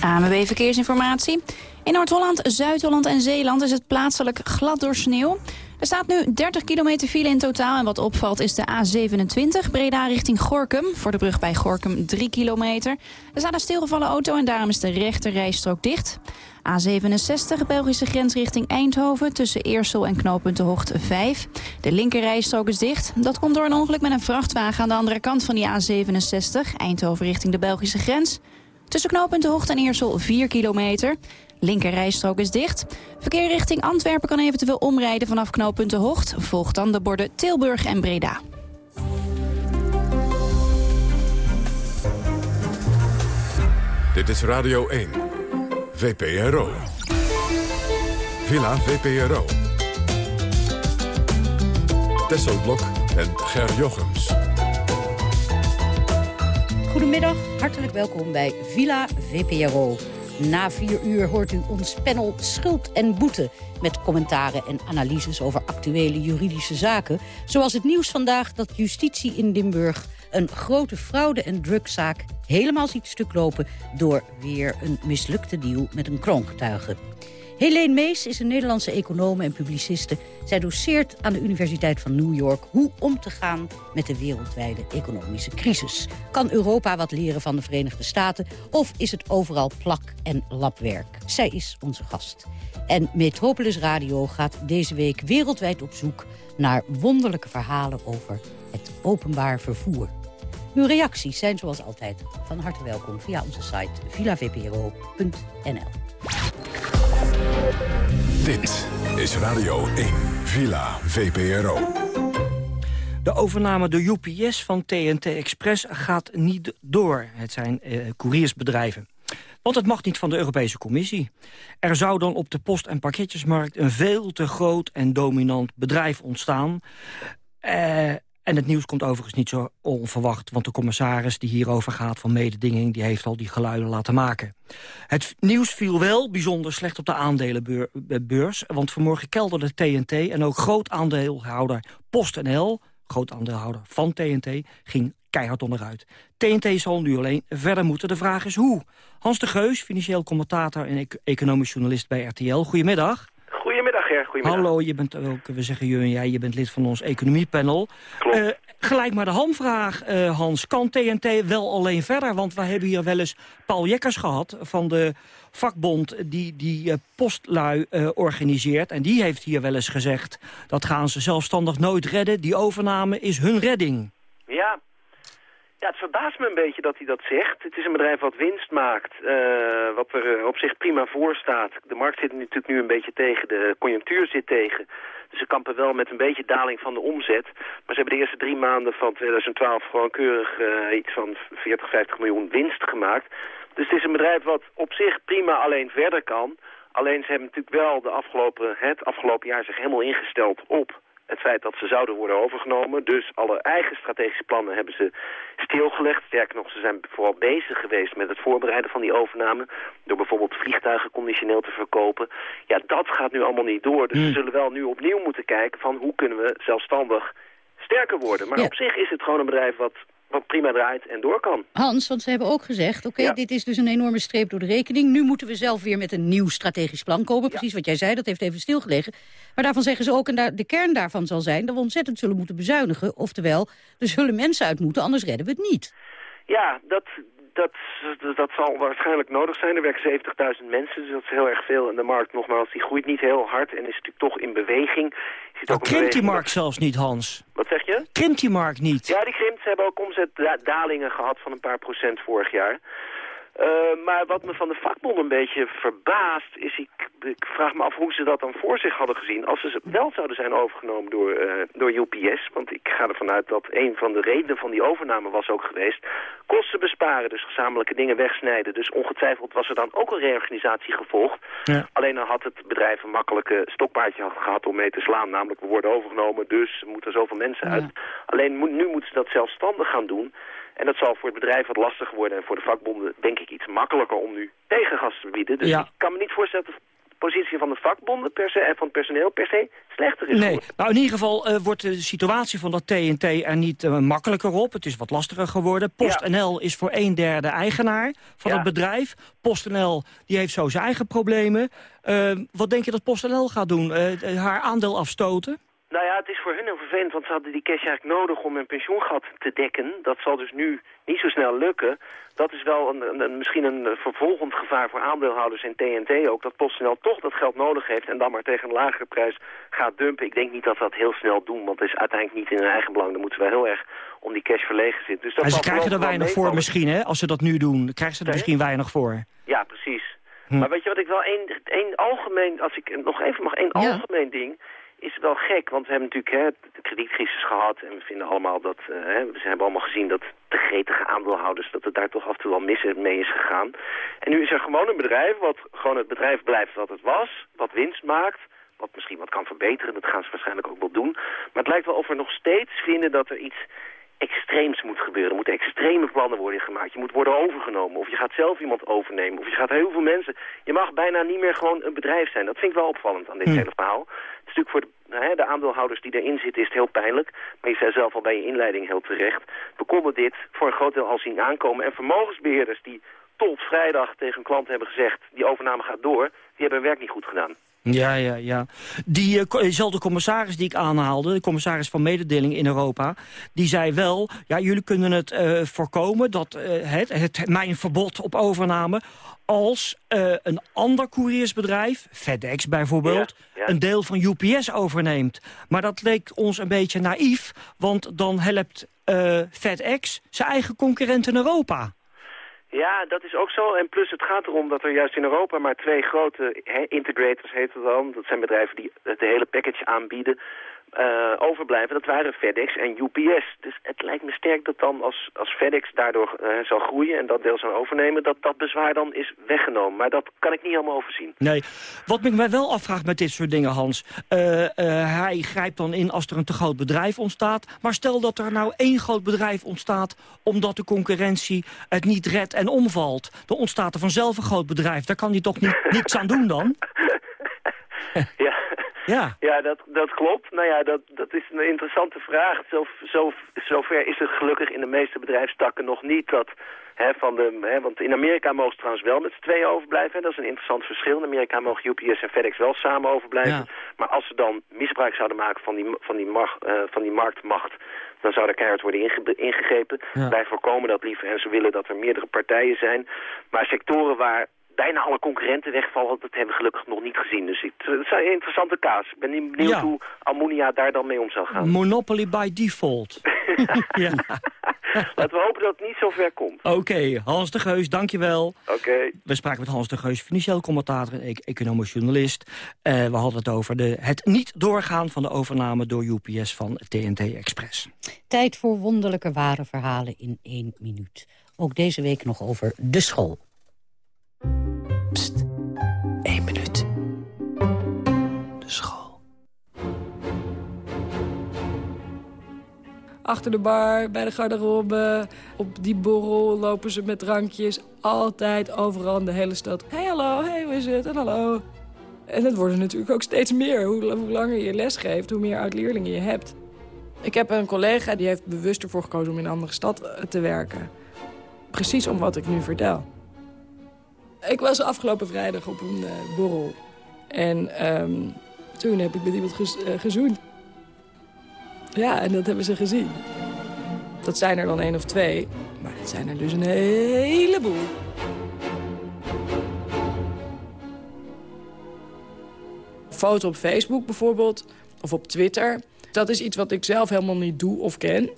AMB Verkeersinformatie. In Noord-Holland, Zuid-Holland en Zeeland is het plaatselijk glad door sneeuw. Er staat nu 30 kilometer file in totaal en wat opvalt is de A27 Breda richting Gorkum. Voor de brug bij Gorkum 3 kilometer. Er staat een stilgevallen auto en daarom is de rechter rijstrook dicht. A67 Belgische grens richting Eindhoven tussen Eersel en knooppunt de Hoogte 5. De linkerrijstrook is dicht. Dat komt door een ongeluk met een vrachtwagen aan de andere kant van die A67. Eindhoven richting de Belgische grens. Tussen knooppunt en Eersel 4 kilometer. Linkerrijstrook is dicht. Verkeer richting Antwerpen kan eventueel omrijden vanaf knooppunt de Hocht. Volgt dan de borden Tilburg en Breda. Dit is Radio 1. VPRO. Villa VPRO. Tesselblok en Ger Jochems. Goedemiddag, hartelijk welkom bij Villa VPRO. Na vier uur hoort u ons panel Schuld en Boete... met commentaren en analyses over actuele juridische zaken. Zoals het nieuws vandaag dat justitie in Limburg... een grote fraude- en drugzaak helemaal ziet stuk lopen... door weer een mislukte deal met een kroongetuige. Helene Mees is een Nederlandse econoom en publiciste. Zij doseert aan de Universiteit van New York hoe om te gaan met de wereldwijde economische crisis. Kan Europa wat leren van de Verenigde Staten of is het overal plak- en labwerk? Zij is onze gast. En Metropolis Radio gaat deze week wereldwijd op zoek naar wonderlijke verhalen over het openbaar vervoer. Uw reacties zijn zoals altijd van harte welkom via onze site villavpro.nl. Dit is Radio 1, Villa VPRO. De overname door UPS van TNT Express gaat niet door. Het zijn eh, couriersbedrijven. Want het mag niet van de Europese Commissie. Er zou dan op de post- en pakketjesmarkt een veel te groot en dominant bedrijf ontstaan. Eh, en het nieuws komt overigens niet zo onverwacht... want de commissaris die hierover gaat van mededinging... die heeft al die geluiden laten maken. Het nieuws viel wel bijzonder slecht op de aandelenbeurs... want vanmorgen kelderde TNT en ook groot aandeelhouder PostNL... groot aandeelhouder van TNT, ging keihard onderuit. TNT zal nu alleen verder moeten. De vraag is hoe. Hans de Geus, financieel commentator en economisch journalist bij RTL. Goedemiddag. Goedemiddag, Ger. Goedemiddag. Hallo, je bent ook, we zeggen je en jij, je bent lid van ons economiepanel. Klopt. Uh, gelijk maar de hamvraag, uh, Hans. Kan TNT wel alleen verder? Want we hebben hier wel eens Paul Jekkers gehad van de vakbond die die uh, postlui organiseert. En die heeft hier wel eens gezegd, dat gaan ze zelfstandig nooit redden. Die overname is hun redding. Ja, ja, het verbaast me een beetje dat hij dat zegt. Het is een bedrijf wat winst maakt, uh, wat er uh, op zich prima voor staat. De markt zit natuurlijk nu een beetje tegen, de conjunctuur zit tegen. Dus ze kampen wel met een beetje daling van de omzet. Maar ze hebben de eerste drie maanden van 2012 gewoon keurig uh, iets van 40, 50 miljoen winst gemaakt. Dus het is een bedrijf wat op zich prima alleen verder kan. Alleen ze hebben natuurlijk wel de afgelopen, het afgelopen jaar zich helemaal ingesteld op het feit dat ze zouden worden overgenomen. Dus alle eigen strategische plannen hebben ze stilgelegd. Sterker nog, ze zijn vooral bezig geweest met het voorbereiden van die overname. Door bijvoorbeeld vliegtuigen conditioneel te verkopen. Ja, dat gaat nu allemaal niet door. Dus we zullen wel nu opnieuw moeten kijken van hoe kunnen we zelfstandig sterker worden. Maar op zich is het gewoon een bedrijf wat wat prima draait en door kan. Hans, want ze hebben ook gezegd, oké, dit is dus een enorme streep door de rekening. Nu moeten we zelf weer met een nieuw strategisch plan komen. Precies wat jij zei, dat heeft even stilgelegen. Maar daarvan zeggen ze ook, en de kern daarvan zal zijn... dat we ontzettend zullen moeten bezuinigen. Oftewel, er zullen mensen uit moeten, anders redden we het niet. Ja, dat, dat, dat zal waarschijnlijk nodig zijn. Er werken 70.000 mensen, dus dat is heel erg veel. En de markt, nogmaals, die groeit niet heel hard en is natuurlijk toch in beweging. Nou, krimpt die markt zelfs niet, Hans? Wat zeg je? Krimpt die markt niet? Ja, die krimpt. Ze hebben ook omzetdalingen gehad van een paar procent vorig jaar. Uh, maar wat me van de vakbond een beetje verbaast is, ik, ik, vraag me af hoe ze dat dan voor zich hadden gezien als ze wel zouden zijn overgenomen door, uh, door UPS. Want ik ga ervan uit dat een van de redenen van die overname was ook geweest kosten besparen, dus gezamenlijke dingen wegsnijden. Dus ongetwijfeld was er dan ook een reorganisatie gevolgd. Ja. Alleen dan had het bedrijf een makkelijke stokpaardje gehad om mee te slaan. Namelijk, we worden overgenomen, dus er moeten zoveel mensen uit. Alleen nu moeten ze dat zelfstandig gaan doen. En dat zal voor het bedrijf wat lastiger worden en voor de vakbonden denk ik iets makkelijker om nu tegengas te bieden. Dus ik kan me niet voorstellen dat de positie van de vakbonden per se en van het personeel per se slechter is Nee, nou in ieder geval uh, wordt de situatie van dat TNT er niet uh, makkelijker op. Het is wat lastiger geworden. PostNL is voor een derde eigenaar van het bedrijf. PostNL die heeft zo zijn eigen problemen. Uh, wat denk je dat PostNL gaat doen? haar aandeel afstoten? Nou ja, het is voor hun heel vervelend, want ze hadden die cash eigenlijk nodig om hun pensioengat te dekken. Dat zal dus nu niet zo snel lukken. Dat is wel een, een, misschien een vervolgend gevaar voor aandeelhouders in TNT ook. Dat PostNL toch dat geld nodig heeft en dan maar tegen een lagere prijs gaat dumpen. Ik denk niet dat we dat heel snel doen, want het is uiteindelijk niet in hun eigen belang. Dan moeten we wel heel erg om die cash verlegen zitten. Dus dat maar ze krijgen er weinig voor misschien, hè? Als ze dat nu doen, krijgen ze er misschien weinig voor. Ja, precies. Hm. Maar weet je wat ik wel één, één algemeen, als ik nog even mag, één algemeen ding is wel gek, want we hebben natuurlijk hè, de kredietcrisis gehad... en we vinden allemaal dat, uh, hè, we hebben allemaal gezien dat de gretige aandeelhouders... dat het daar toch af en toe wel mis mee is gegaan. En nu is er gewoon een bedrijf wat gewoon het bedrijf blijft wat het was... wat winst maakt, wat misschien wat kan verbeteren. Dat gaan ze waarschijnlijk ook wel doen. Maar het lijkt wel of we nog steeds vinden dat er iets extreems moet gebeuren. Er moeten extreme plannen worden gemaakt. Je moet worden overgenomen. Of je gaat zelf iemand overnemen. Of je gaat heel veel mensen... Je mag bijna niet meer gewoon een bedrijf zijn. Dat vind ik wel opvallend aan dit hm. hele verhaal. Het is natuurlijk voor de, hè, de, aandeelhouders die erin zitten is het heel pijnlijk. Maar je zei zelf al bij je inleiding heel terecht. We konden dit voor een groot deel al zien aankomen. En vermogensbeheerders die tot vrijdag tegen een klant hebben gezegd... die overname gaat door, die hebben hun werk niet goed gedaan. Ja, ja, ja. Diezelfde uh, commissaris die ik aanhaalde, de commissaris van mededeling in Europa... die zei wel, ja, jullie kunnen het uh, voorkomen, dat, uh, het, het, mijn verbod op overname... als een ander couriersbedrijf, FedEx bijvoorbeeld... Ja, ja. een deel van UPS overneemt. Maar dat leek ons een beetje naïef, want dan helpt FedEx zijn eigen concurrent in Europa... Ja, dat is ook zo. En plus het gaat erom dat er juist in Europa maar twee grote he, integrators heet het dan. Dat zijn bedrijven die het hele package aanbieden. Uh, overblijven, dat waren FedEx en UPS. Dus het lijkt me sterk dat dan als, als FedEx daardoor uh, zal groeien en dat deel zal overnemen, dat dat bezwaar dan is weggenomen. Maar dat kan ik niet helemaal overzien. Nee, wat ik mij wel afvraag met dit soort dingen, Hans. Uh, hij grijpt dan in als er een te groot bedrijf ontstaat. Maar stel dat er nou één groot bedrijf ontstaat omdat de concurrentie het niet redt en omvalt. Dan ontstaat er vanzelf een groot bedrijf. Daar kan hij toch niet, niks aan doen dan? ja. Ja, ja dat, dat klopt. Nou ja, dat, dat is een interessante vraag. Zo, zo, zover is het gelukkig in de meeste bedrijfstakken nog niet dat... Hè, van de, hè, want in Amerika mogen ze trouwens wel met z'n tweeën overblijven. Dat is een interessant verschil. In Amerika mogen UPS en FedEx wel samen overblijven. Maar als ze dan misbruik zouden maken van die, van die, mag, uh, van die marktmacht... dan zou er keihard worden inge ingegrepen. Wij voorkomen dat liever en ze willen dat er meerdere partijen zijn. Maar sectoren waar bijna alle concurrenten wegvallen. Dat hebben we gelukkig nog niet gezien. Dus het, het is een interessante kaas. Ik ben benieuwd ja. hoe Ammonia daar dan mee om zou gaan. Monopoly by default. ja. Laten we hopen dat het niet zo ver komt. Oké, okay, Hans de Geus, dankjewel. Oké. We spraken met Hans de Geus, financieel commentator en e- economisch journalist. Uh, we hadden het over de, het niet doorgaan van de overname door UPS van TNT Express. Tijd voor wonderlijke ware verhalen in één minuut. Ook deze week nog over de school. Pst, één minuut. De school. Achter de bar, bij de garderobe, op die borrel lopen ze met drankjes. Altijd, overal in de hele stad. Hey, hallo, hey, hoe is het? En hallo. En het worden natuurlijk ook steeds meer. Hoe, langer je les geeft, hoe meer oud-leerlingen je hebt. Ik heb een collega die heeft bewust ervoor gekozen om in een andere stad eh, te werken. Precies om wat ik nu vertel. Ik was afgelopen vrijdag op een uh, borrel. En um, toen heb ik met iemand ge uh, gezoend. Ja, en dat hebben ze gezien. Dat zijn er dan één of twee. Maar het zijn er dus een heleboel. Foto op Facebook bijvoorbeeld, of op Twitter. Dat is iets wat ik zelf helemaal niet doe of ken.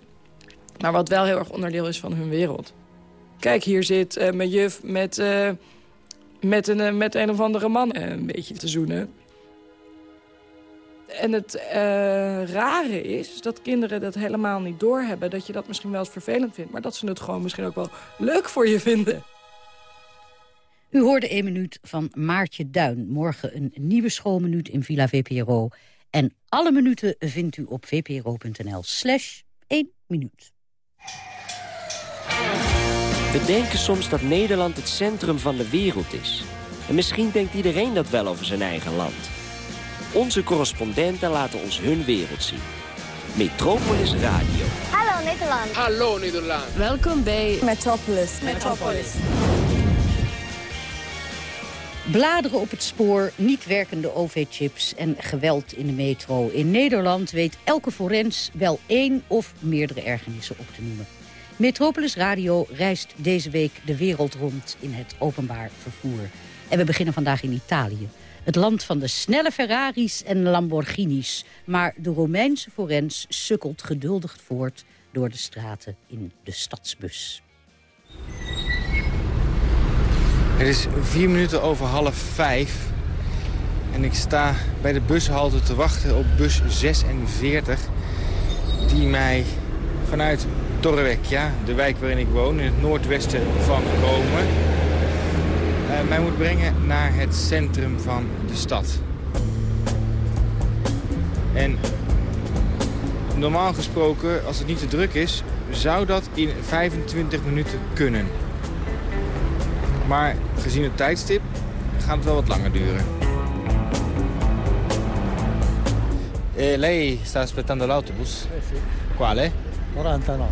Maar wat wel heel erg onderdeel is van hun wereld. Kijk, hier zit uh, mijn juf met, met, een, uh, met een of andere man een beetje te zoenen. En het rare is dat kinderen dat helemaal niet doorhebben. Dat je dat misschien wel eens vervelend vindt. Maar dat ze het gewoon misschien ook wel leuk voor je vinden. U hoorde 1 minuut van Maartje Duin. Morgen een nieuwe schoolminuut in Villa VPRO. En alle minuten vindt u op vpro.nl slash 1 minuut. We denken soms dat Nederland het centrum van de wereld is. En misschien denkt iedereen dat wel over zijn eigen land. Onze correspondenten laten ons hun wereld zien. Metropolis Radio. Hallo Nederland. Hallo Nederland. Welkom bij Metropolis. Metropolis. Bladeren op het spoor, niet werkende OV-chips en geweld in de metro. In Nederland weet elke forens wel één of meerdere ergernissen op te noemen. Metropolis Radio reist deze week de wereld rond in het openbaar vervoer. En we beginnen vandaag in Italië. Het land van de snelle Ferraris en Lamborghinis. Maar de Romeinse forens sukkelt geduldig voort door de straten in de stadsbus. Het is vier minuten over half vijf. En ik sta bij de bushalte te wachten op bus 46. Die mij vanuit Torrevecchia, de wijk waarin ik woon, in het noordwesten van Rome... Uh, mij moet brengen naar het centrum van de stad. En normaal gesproken, als het niet te druk is, zou dat in 25 minuten kunnen. Maar gezien het tijdstip gaat het wel wat langer duren. E lei sta aspettando l'autobus? Eh sì. Quale? 49.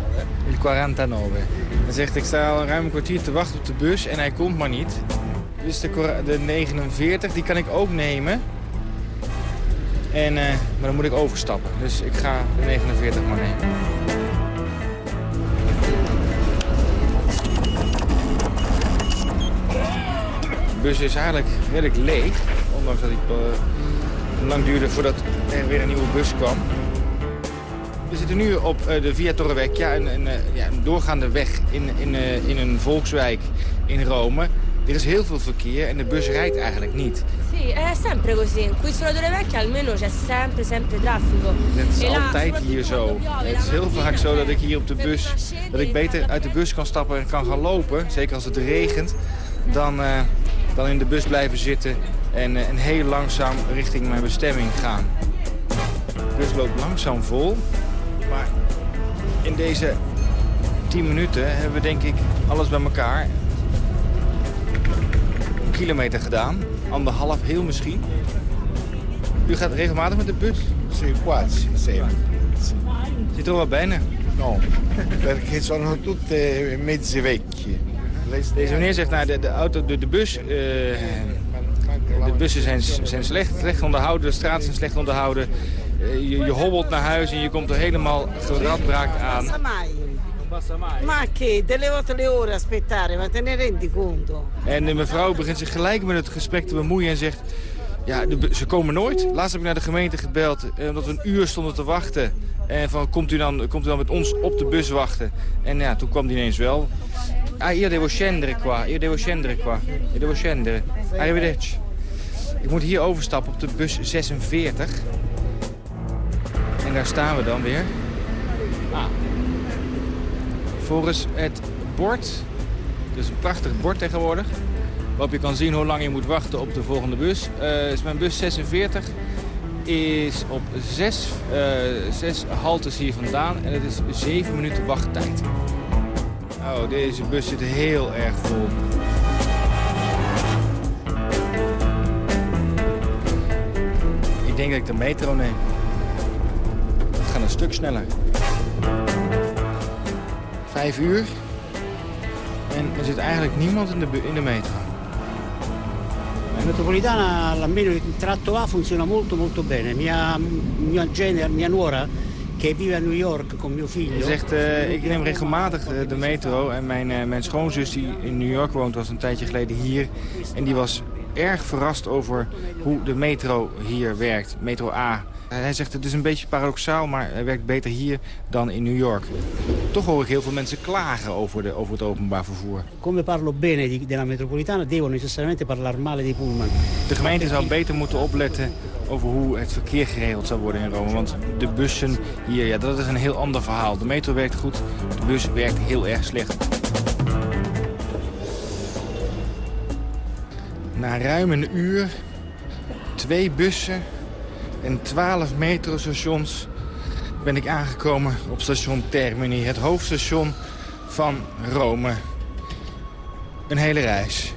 Il 49. Hij zegt, ik sta al ruim een kwartier te wachten op de bus en hij komt maar niet. Dus de, de 49, die kan ik ook nemen. En, uh, maar dan moet ik overstappen. Dus ik ga de 49 maar nemen. De bus is eigenlijk redelijk leeg. Ondanks dat het uh, lang duurde voordat er weer een nieuwe bus kwam. We zitten nu op uh, de Via Torrevecchia, een, een, ja, een doorgaande weg in, in, in een volkswijk in Rome. Er is heel veel verkeer en de bus rijdt eigenlijk niet. Sì, è sempre così. Qui sulla Torrevecchia almeno c'è sempre, sempre traffico. Het is altijd hier zo. Het is heel vaak zo dat ik hier op de bus, dat ik beter uit de bus kan stappen en kan gaan lopen. Zeker als het regent, dan, uh, dan in de bus blijven zitten en, uh, en heel langzaam richting mijn bestemming gaan. De bus loopt langzaam vol, maar in deze 10 minuten hebben we denk ik alles bij elkaar kilometer gedaan. Anderhalf, heel misschien. U gaat regelmatig met de bus? Sì, quasi, sempre. Er wel bijna? No, perché sono tutte mezze vecchie. Deze meneer zegt, nou, de, de, auto, de, de bus... Uh, de bussen zijn, zijn slecht, slecht onderhouden, de straten zijn slecht onderhouden. Uh, je, je hobbelt naar huis en je komt er helemaal geradbraak aan. Ma che, delle volte le ore aspettare, ma te ne rendi conto? En de mevrouw begint zich gelijk met het gesprek te bemoeien en zegt... Ja, de, ze komen nooit. Laatst heb ik naar de gemeente gebeld, eh, omdat we een uur stonden te wachten. En van, komt u, dan, komt u dan met ons op de bus wachten? En ja, toen kwam die ineens wel. Ah, io devo scendere qua, io devo scendere qua. Io devo scendere. Arrivederci. Ik moet hier overstappen op de bus 46. En daar staan we dan weer. Ah. Volgens het bord, dus een prachtig bord tegenwoordig... waarop je kan zien hoe lang je moet wachten op de volgende bus. Uh, is mijn bus 46 is op zes, uh, zes haltes hier vandaan en het is 7 minuten wachttijd. Oh, deze bus zit heel erg vol. Ik denk dat ik de metro neem. Een stuk sneller. Vijf uur. En er zit eigenlijk niemand in de, in de metro. La metropolitana, almeno il tratto A funziona molto molto bene. Mia, mia, genera, mia nuora, che vive a New York con mio figlio. Zegt, uh, ik neem regelmatig uh, de metro en mijn, uh, mijn schoonzus die in New York woont was een tijdje geleden hier. En die was erg verrast over hoe de metro hier werkt, metro A. Hij zegt het is een beetje paradoxaal, maar hij werkt beter hier dan in New York. Toch hoor ik heel veel mensen klagen over, de, over het openbaar vervoer. Come parlo bene di, della metropolitana, devo necessariamente parlare male di Pullman. De gemeente zou beter moeten opletten over hoe het verkeer geregeld zou worden in Rome. Want de bussen hier, ja, dat is een heel ander verhaal. De metro werkt goed, de bus werkt heel erg slecht. Na ruim een uur, twee bussen en 12 metrostations ben ik aangekomen op station Termini, het hoofdstation van Rome. Een hele reis.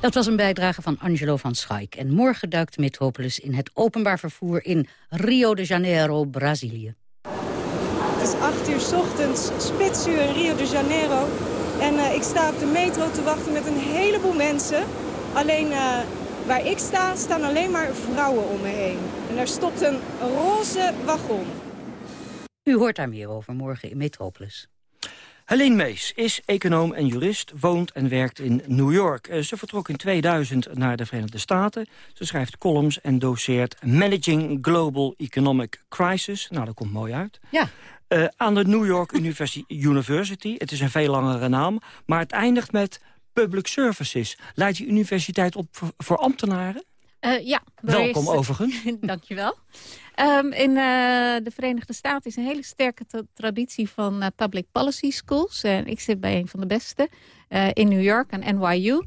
Dat was een bijdrage van Angelo van Schaik. En morgen duikt Metropolis in het openbaar vervoer in Rio de Janeiro, Brazilië. Het is 8 uur s ochtends, spitsuur in Rio de Janeiro. En uh, ik sta op de metro te wachten met een heleboel mensen. Alleen uh, Waar ik sta, staan alleen maar vrouwen om me heen. En daar stopt een roze wagon. U hoort daar meer over morgen in Metropolis. Helene Mees is econoom en jurist, woont en werkt in New York. Eh, ze vertrok in 2000 naar de Verenigde Staten. Ze schrijft columns en doseert Managing Global Economic Crisis. Nou, dat komt mooi uit. Ja. Uh, aan de New York University. Het is een veel langere naam, maar het eindigt met public services. Leidt je universiteit op voor, ambtenaren? Uh, ja. Welkom is, overigens. Dankjewel. Um, in uh, de Verenigde Staten is een hele sterke traditie van uh, public policy schools. En ik zit bij een van de beste in New York aan NYU.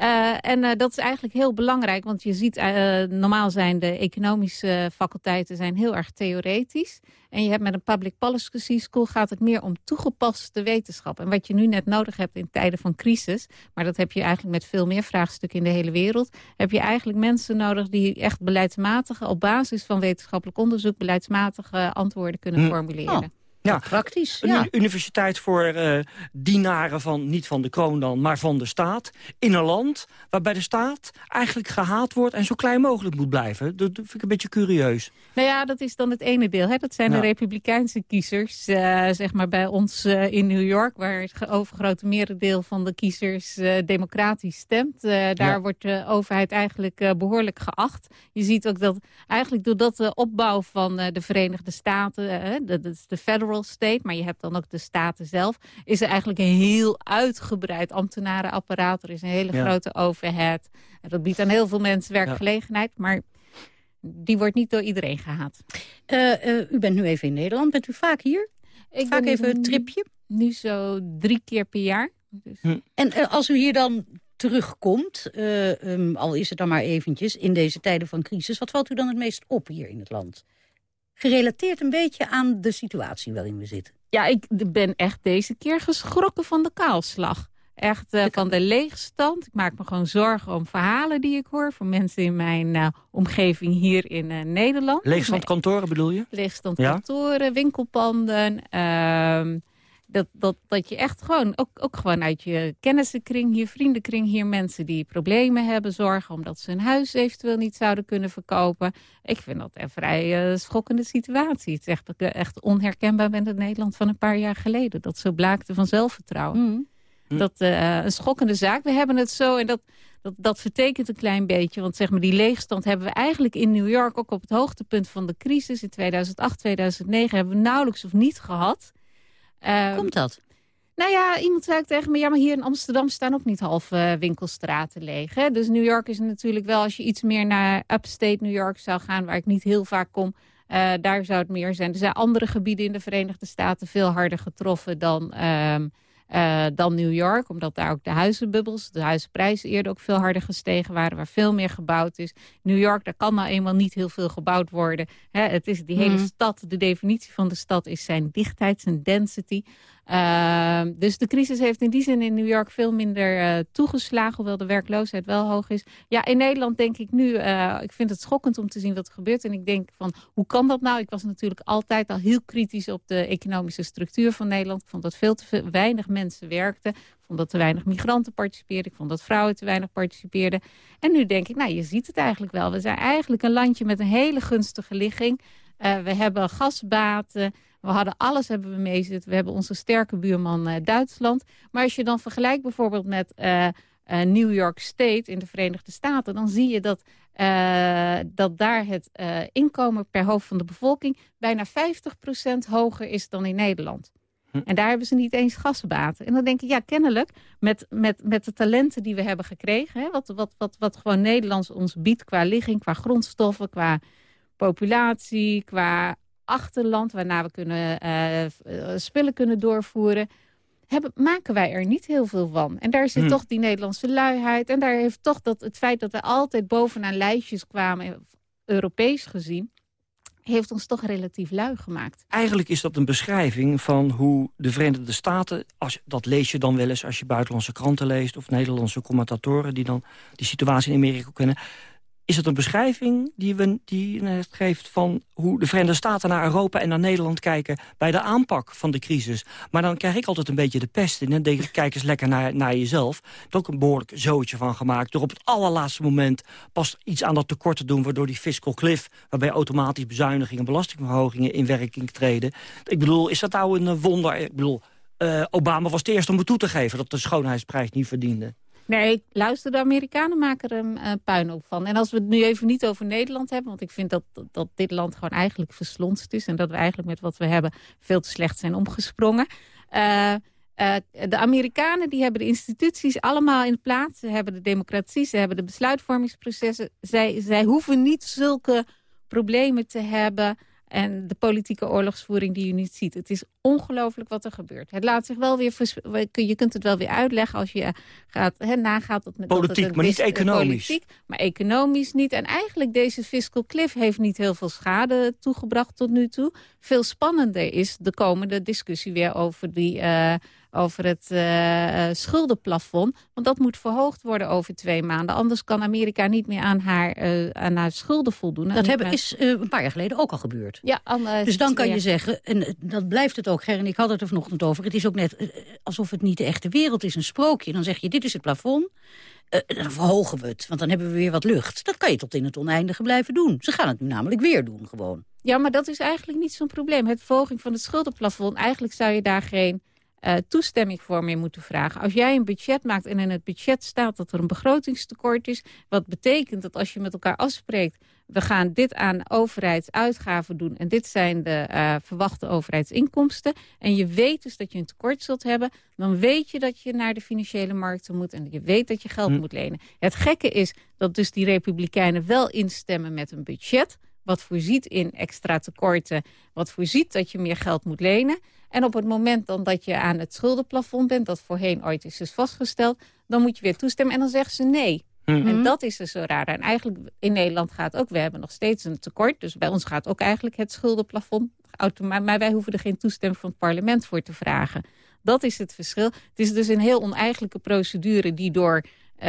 Uh, en uh, dat is eigenlijk heel belangrijk, want je ziet, uh, normaal zijn de economische faculteiten zijn heel erg theoretisch. En je hebt met een public policy school gaat het meer om toegepaste wetenschap. En wat je nu net nodig hebt in tijden van crisis, maar dat heb je eigenlijk met veel meer vraagstukken in de hele wereld, heb je eigenlijk mensen nodig die echt beleidsmatige, op basis van wetenschappelijk onderzoek, beleidsmatige antwoorden kunnen hm. formuleren. Oh. Ja, praktisch. Een universiteit voor uh, dienaren van, niet van de kroon dan, maar van de staat. In een land waarbij de staat eigenlijk gehaat wordt en zo klein mogelijk moet blijven. Dat vind ik een beetje curieus. Nou ja, dat is dan het ene deel. Hè? Dat zijn de republikeinse kiezers, uh, zeg maar bij ons uh, in New York... waar het overgrote merendeel van de kiezers democratisch stemt. daar ja. wordt de overheid eigenlijk behoorlijk geacht. Je ziet ook dat eigenlijk doordat de opbouw van de Verenigde Staten... dat is de federal state, maar je hebt dan ook de staten zelf... is er eigenlijk een heel uitgebreid ambtenarenapparaat. Er is een hele grote overhead. En dat biedt aan heel veel mensen werkgelegenheid, maar die wordt niet door iedereen gehaat. Uh, uh, u bent nu even in Nederland. Bent u vaak hier? Ik vaak even een tripje? Nu zo drie keer per jaar. Dus. Hm. En uh, als u hier dan terugkomt, um, al is het dan maar eventjes... in deze tijden van crisis, wat valt u dan het meest op hier in het land? Gerelateerd een beetje aan de situatie waarin we zitten. Ja, ik ben echt deze keer geschrokken van de kaalslag. Echt uh, van de leegstand. Ik maak me gewoon zorgen om verhalen die ik hoor... van mensen in mijn uh, omgeving hier in uh, Nederland. Leegstand kantoren bedoel je? Leegstand kantoren, winkelpanden. Dat, dat, dat je echt gewoon, ook, ook gewoon uit je kennissenkring, je vriendenkring hier mensen die problemen hebben, zorgen omdat ze hun huis eventueel niet zouden kunnen verkopen. Ik vind dat een vrij uh, schokkende situatie. Het is echt, echt onherkenbaar met het Nederland van een paar jaar geleden. Dat zo blaakte van zelfvertrouwen. Mm. Mm. Dat uh, een schokkende zaak. We hebben het zo en dat, dat, dat vertekent een klein beetje. Want zeg maar die leegstand hebben we eigenlijk in New York ook op het hoogtepunt van de crisis in 2008, 2009 hebben we nauwelijks of niet gehad. Hoe komt dat? Nou ja, iemand zei tegen me... ja, maar hier in Amsterdam staan ook niet half uh, winkelstraten leeg. Hè? Dus New York is natuurlijk wel... als je iets meer naar upstate New York zou gaan... waar ik niet heel vaak kom... Uh, daar zou het meer zijn. Er zijn andere gebieden in de Verenigde Staten... veel harder getroffen dan... Uh, uh, dan New York. Omdat daar ook de huizenbubbels, de huizenprijzen eerder ook veel harder gestegen waren. Waar veel meer gebouwd is. New York, daar kan nou eenmaal niet heel veel gebouwd worden. Hè, het is die hele mhm. stad, de definitie van de stad is zijn dichtheid, zijn density. Ehm, dus de crisis heeft in die zin in New York veel minder uh, toegeslagen, hoewel de werkloosheid wel hoog is. Ja, in Nederland denk ik nu, uh, ik vind het schokkend om te zien wat er gebeurt. En ik denk van, hoe kan dat nou? Ik was natuurlijk altijd al heel kritisch op de economische structuur van Nederland. Ik vond dat veel te weinig mensen werkten. Ik vond dat te weinig migranten participeerden. Ik vond dat vrouwen te weinig participeerden. En nu denk ik, nou, je ziet het eigenlijk wel. We zijn eigenlijk een landje met een hele gunstige ligging. Uh, we hebben gasbaten. We hadden alles hebben we meezitten. We hebben onze sterke buurman uh, Duitsland. Maar als je dan vergelijkt bijvoorbeeld met uh, New York State in de Verenigde Staten... dan zie je dat, dat daar het inkomen per hoofd van de bevolking... bijna 50% hoger is dan in Nederland. Hm. En daar hebben ze niet eens gasbaten. En dan denk ik, ja, kennelijk, met, met, met de talenten die we hebben gekregen... Hè, wat, wat, wat, wat gewoon Nederlands ons biedt qua ligging, qua grondstoffen... qua populatie, qua achterland... waarna we kunnen, uh, spullen kunnen doorvoeren... Hebben, maken wij er niet heel veel van. En daar zit hmm. toch die Nederlandse luiheid. En daar heeft toch dat, het feit dat we altijd bovenaan lijstjes kwamen... Europees gezien heeft ons toch relatief lui gemaakt. Eigenlijk is dat een beschrijving van hoe de Verenigde Staten... Als, dat lees je dan wel eens als je buitenlandse kranten leest... of Nederlandse commentatoren die dan die situatie in Amerika kennen is het een beschrijving die, we, die geeft van hoe de Verenigde Staten naar Europa en naar Nederland kijken bij de aanpak van de crisis. Maar dan krijg ik altijd een beetje de pest in. En denk ik, kijk eens lekker naar, naar jezelf. Er ook een behoorlijk zootje van gemaakt. Door op het allerlaatste moment pas iets aan dat tekort te doen, waardoor die fiscal cliff, waarbij automatisch bezuinigingen en belastingverhogingen in werking treden. Ik bedoel, is dat nou een wonder? Ik bedoel, uh, Obama was de eerste om het toe te geven dat de schoonheidsprijs niet verdiende. Nee, luister, de Amerikanen maken er een uh, puinhoop van. En als we het nu even niet over Nederland hebben... want ik vind dat, dat dit land gewoon eigenlijk verslonst is... en dat we eigenlijk met wat we hebben veel te slecht zijn omgesprongen... Uh, uh, de Amerikanen die hebben de instituties allemaal in plaats. Ze hebben de democratie, ze hebben de besluitvormingsprocessen. Zij, zij hoeven niet zulke problemen te hebben en de politieke oorlogsvoering die u niet ziet. Het is ongelooflijk wat er gebeurt. Het laat zich wel weer... Je kunt het wel weer uitleggen als je gaat, he, nagaat... Dat, politiek, dat maar niet economisch. Politiek, maar economisch niet. En eigenlijk deze fiscal cliff heeft niet heel veel schade toegebracht tot nu toe. Veel spannender is de komende discussie weer over die... Uh, over het uh, schuldenplafond. Want dat moet verhoogd worden over twee maanden. Anders kan Amerika niet meer aan haar, uh, aan haar schulden voldoen. Dat hebben, is een paar jaar geleden ook al gebeurd. Ja, dus dan kan je zeggen, en dat blijft het ook, Ger en ik hadden het er vanochtend over... het is ook net alsof het niet de echte wereld is, een sprookje. Dan zeg je, dit is het plafond, dan verhogen we het, want dan hebben we weer wat lucht. Dat kan je tot in het oneindige blijven doen. Ze gaan het nu namelijk weer doen, gewoon. Ja, maar dat is eigenlijk niet zo'n probleem. Het verhoging van het schuldenplafond, eigenlijk zou je daar geen uh, toestemming voor meer moeten vragen. Als jij een budget maakt en in het budget staat dat er een begrotingstekort is... wat betekent dat als je met elkaar afspreekt... we gaan dit aan overheidsuitgaven doen... en dit zijn de uh, verwachte overheidsinkomsten... en je weet dus dat je een tekort zult hebben... dan weet je dat je naar de financiële markten moet... en je weet dat je geld hm. moet lenen. Het gekke is dat dus die republikeinen wel instemmen met een budget wat voorziet in extra tekorten, wat voorziet dat je meer geld moet lenen. En op het moment dan dat je aan het schuldenplafond bent, dat voorheen ooit is dus vastgesteld, dan moet je weer toestemmen en dan zeggen ze nee. Mhm. En dat is dus zo raar. En eigenlijk in Nederland gaat ook, we hebben nog steeds een tekort, dus bij ons gaat ook eigenlijk het schuldenplafond maar wij hoeven er geen toestemming van het parlement voor te vragen. Dat is het verschil. Het is dus een heel oneigenlijke procedure die door uh,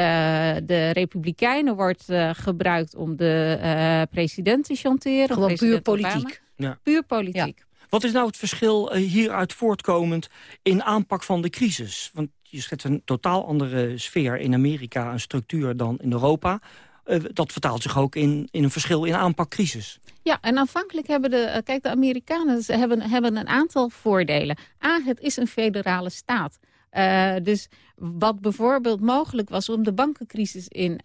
de Republikeinen wordt uh, gebruikt om de uh, president te chanteren. Gewoon puur politiek. Ja. Puur politiek. Ja. Wat is nou het verschil hieruit voortkomend in aanpak van de crisis? Want je schetst een totaal andere sfeer in Amerika, een structuur dan in Europa. dat vertaalt zich ook in, in een verschil in aanpak crisis. Ja, en aanvankelijk hebben de, kijk, de Amerikanen hebben, hebben een aantal voordelen. A, het is een federale staat. Dus wat bijvoorbeeld mogelijk was om de bankencrisis in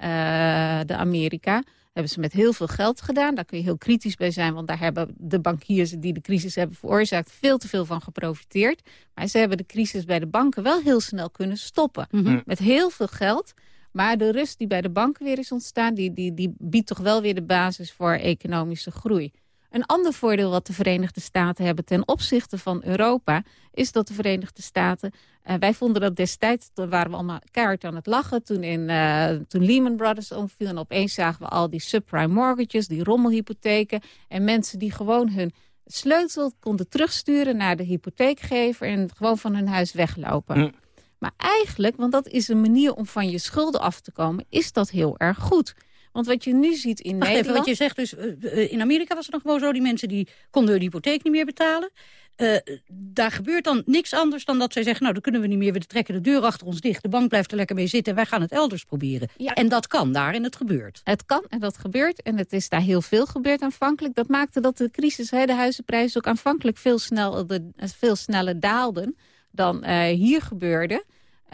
de Amerika... hebben ze met heel veel geld gedaan. Daar kun je heel kritisch bij zijn, want daar hebben de bankiers... die de crisis hebben veroorzaakt veel te veel van geprofiteerd. Maar ze hebben de crisis bij de banken wel heel snel kunnen stoppen. Mm -hmm. Met heel veel geld... Maar de rust die bij de banken weer is ontstaan... Die, die, die biedt toch wel weer de basis voor economische groei. Een ander voordeel wat de Verenigde Staten hebben ten opzichte van Europa... is dat de Verenigde Staten... Uh, wij vonden dat destijds, toen waren we allemaal keihard aan het lachen... toen, in, uh, toen Lehman Brothers omviel en opeens zagen we al die subprime mortgages... die rommelhypotheken en mensen die gewoon hun sleutel konden terugsturen naar de hypotheekgever... en gewoon van hun huis weglopen. Hm. Maar eigenlijk, want dat is een manier om van je schulden af te komen... is dat heel erg goed. Want wat je nu ziet in Wacht Nederland... even, wat je zegt dus, in Amerika was het nog gewoon zo... die mensen die konden hun hypotheek niet meer betalen. Eh, daar gebeurt dan niks anders dan dat zij zeggen... nou, dan kunnen we niet meer, we trekken de deur achter ons dicht... de bank blijft er lekker mee zitten en wij gaan het elders proberen. En dat kan daar en het gebeurt. Het kan en dat gebeurt. En het is daar heel veel gebeurd aanvankelijk. Dat maakte dat de crisis, hè, de huizenprijzen ook aanvankelijk veel, snel, de, veel sneller daalden dan hier gebeurde.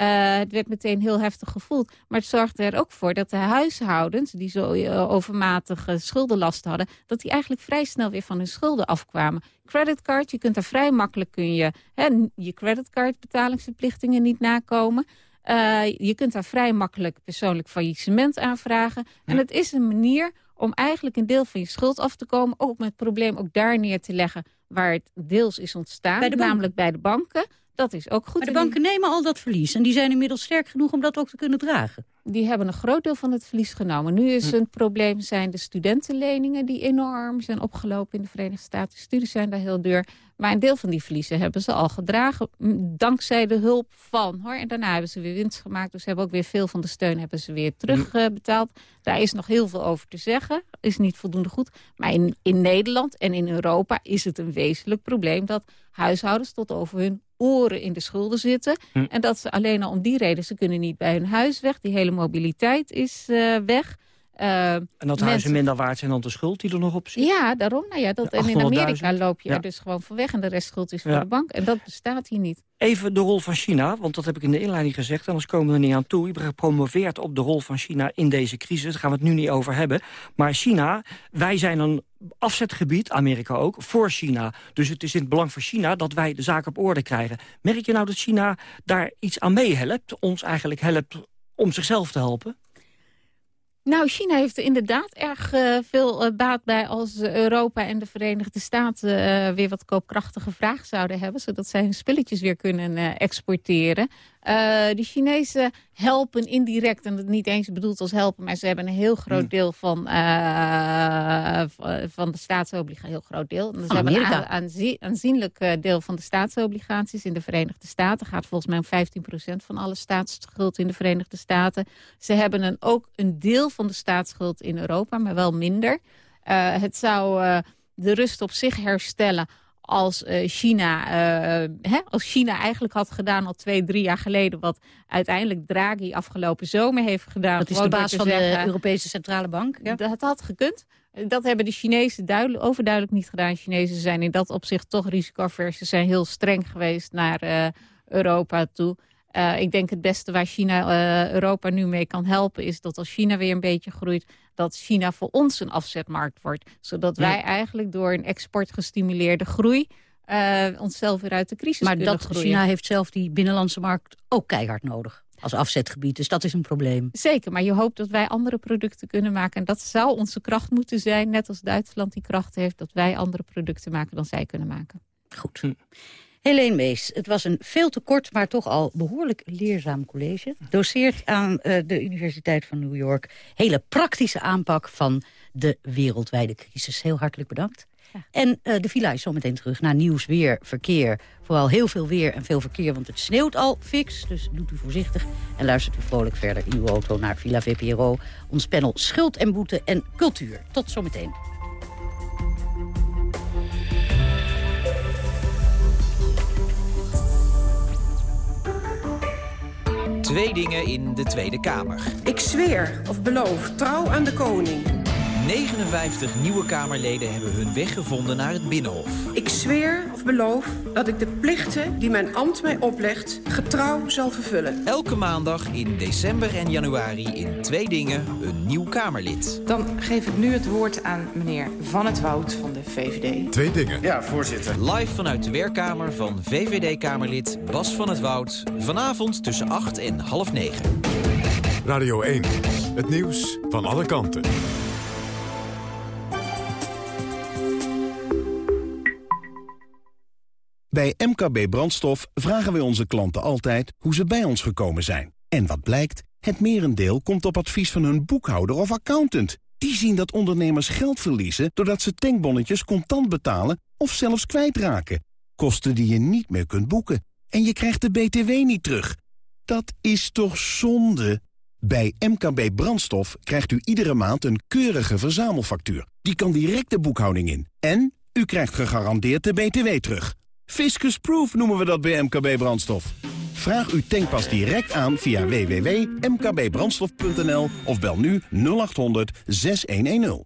Eh, het werd meteen heel heftig gevoeld. Maar het zorgde er ook voor dat de huishoudens... die zo uh, overmatige schuldenlast hadden... dat die eigenlijk vrij snel weer van hun schulden afkwamen. Creditcard, je kunt daar vrij makkelijk... kun je hè, je creditcard betalingsverplichtingen niet nakomen... Uh, je kunt daar vrij makkelijk persoonlijk faillissement aanvragen. En het is een manier om eigenlijk een deel van je schuld af te komen... ook met het probleem ook daar neer te leggen waar het deels is ontstaan. Bij de namelijk bij de banken. Dat is ook goed. Maar de banken nemen al dat verlies. En die zijn inmiddels sterk genoeg om dat ook te kunnen dragen. Die hebben een groot deel van het verlies genomen. Nu is Hm. een probleem zijn de studentenleningen die enorm zijn opgelopen in de Verenigde Staten. De studies zijn daar heel duur. Maar een deel van die verliezen hebben ze al gedragen. m, Dankzij de hulp van. Hoor. En daarna hebben ze weer winst gemaakt. Dus ze hebben ook weer veel van de steun hebben ze weer terugbetaald. Daar is nog heel veel over te zeggen. Is niet voldoende goed. Maar in, in Nederland en in Europa is het een wezenlijk probleem... dat huishoudens tot over hun oren in de schulden zitten. Hm. En dat ze alleen al om die reden... ze kunnen niet bij hun huis weg. Die hele mobiliteit is eh, weg. Eh, En dat mensen- huizen minder waard zijn dan de schuld die er nog op zit. Ja, daarom. Nou ja, dat, en in 800.000. Amerika loop je Ja. er dus gewoon van weg... en de rest schuld is voor Ja. de bank. En dat bestaat hier niet. Even de rol van China, want dat heb ik in de inleiding gezegd... anders komen we er niet aan toe. Ik ben gepromoveerd op de rol van China in deze crisis. Daar gaan we het nu niet over hebben. Maar China, wij zijn een afzetgebied, Amerika ook, voor China. Dus het is in het belang van China dat wij de zaak op orde krijgen. Merk je nou dat China daar iets aan meehelpt? Ons eigenlijk helpt om zichzelf te helpen? Nou, China heeft er inderdaad erg eh, veel eh, baat bij als eh, Europa en de Verenigde Staten weer wat koopkrachtige vraag zouden hebben, zodat zij hun spulletjes weer kunnen exporteren. Eh, de Chinezen helpen indirect, en dat niet eens bedoeld als helpen, maar ze hebben een heel groot deel van, eh, van de staatsobligaties. Heel groot deel. Dus ze Van hebben een aanzienlijk eh, deel van de staatsobligaties in de Verenigde Staten. Gaat volgens mij om 15% van alle staatsschuld in de Verenigde Staten. Ze hebben een, ook een deel van de staatsschuld in Europa, maar wel minder. Het zou de rust op zich herstellen als eh, China, eh, hè, als China eigenlijk had gedaan al twee, drie jaar geleden... wat uiteindelijk Draghi afgelopen zomer heeft gedaan. Dat is de baas van de Europese Centrale Bank. Ja. dat had gekund. Dat hebben de Chinezen duidelijk, overduidelijk niet gedaan. Chinezen zijn in dat opzicht toch risicoavers. Ze zijn heel streng geweest naar eh, Europa toe. Eh, ik denk het beste waar China eh, Europa nu mee kan helpen... is dat als China weer een beetje groeit... dat China voor ons een afzetmarkt wordt. Zodat Ja. wij eigenlijk door een exportgestimuleerde groei... eh, onszelf weer uit de crisis Maar kunnen dat groeien. China heeft zelf die binnenlandse markt ook keihard nodig. Als afzetgebied, dus dat is een probleem. Zeker, maar je hoopt dat wij andere producten kunnen maken. En dat zou onze kracht moeten zijn, net als Duitsland die kracht heeft... dat wij andere producten maken dan zij kunnen maken. Goed. Helene Mees, het was een veel te kort, maar toch al behoorlijk leerzaam college. Doseert aan eh, de Universiteit van New York. Hele praktische aanpak van de wereldwijde crisis. Heel hartelijk bedankt. En eh, de villa is zometeen terug naar nieuws, weer, verkeer. Vooral heel veel weer en veel verkeer, want het sneeuwt al fix. Dus doet u voorzichtig en luistert u vrolijk verder in uw auto naar Villa VPRO. Ons panel Schuld en Boete en Cultuur. Tot zometeen. Twee dingen in de Tweede Kamer. Ik zweer of beloof trouw aan de koning. 59 nieuwe Kamerleden hebben hun weg gevonden naar het Binnenhof. Ik zweer of beloof dat ik de plichten die mijn ambt mij oplegt... getrouw zal vervullen. Elke maandag in december en januari in Twee Dingen een nieuw Kamerlid. Dan geef ik nu het woord aan meneer Van het Woud van de VVD. Twee dingen. Ja, voorzitter. Live vanuit de werkkamer van VVD-Kamerlid Bas van het Woud. Vanavond tussen 8 en half 9. Radio 1. Het nieuws van alle kanten. Bij MKB Brandstof vragen wij onze klanten altijd hoe ze bij ons gekomen zijn. En wat blijkt? Het merendeel komt op advies van hun boekhouder of accountant. Die zien dat ondernemers geld verliezen doordat ze tankbonnetjes contant betalen... of zelfs kwijtraken. Kosten die je niet meer kunt boeken. En je krijgt de BTW niet terug. Dat is toch zonde? Bij MKB Brandstof krijgt u iedere maand een keurige verzamelfactuur. Die kan direct de boekhouding in. En u krijgt gegarandeerd de BTW terug. Fiscus Proof noemen we dat bij MKB Brandstof. Vraag uw tankpas direct aan via www.mkbbrandstof.nl of bel nu 0800 6110.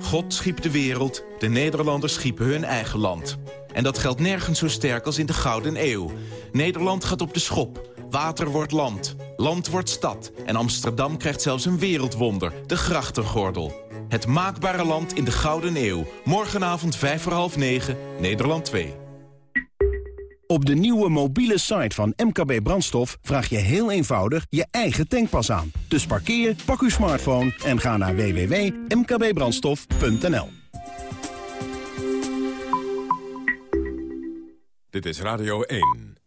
God schiep de wereld, de Nederlanders schiepen hun eigen land. En dat geldt nergens zo sterk als in de Gouden Eeuw. Nederland gaat op de schop, water wordt land, land wordt stad... en Amsterdam krijgt zelfs een wereldwonder, de grachtengordel. Het maakbare land in de Gouden Eeuw. Morgenavond 5 voor half 9, Nederland 2. Op de nieuwe mobiele site van MKB Brandstof vraag je heel eenvoudig je eigen tankpas aan. Dus parkeer, pak uw smartphone en ga naar www.mkbbrandstof.nl. Dit is Radio 1.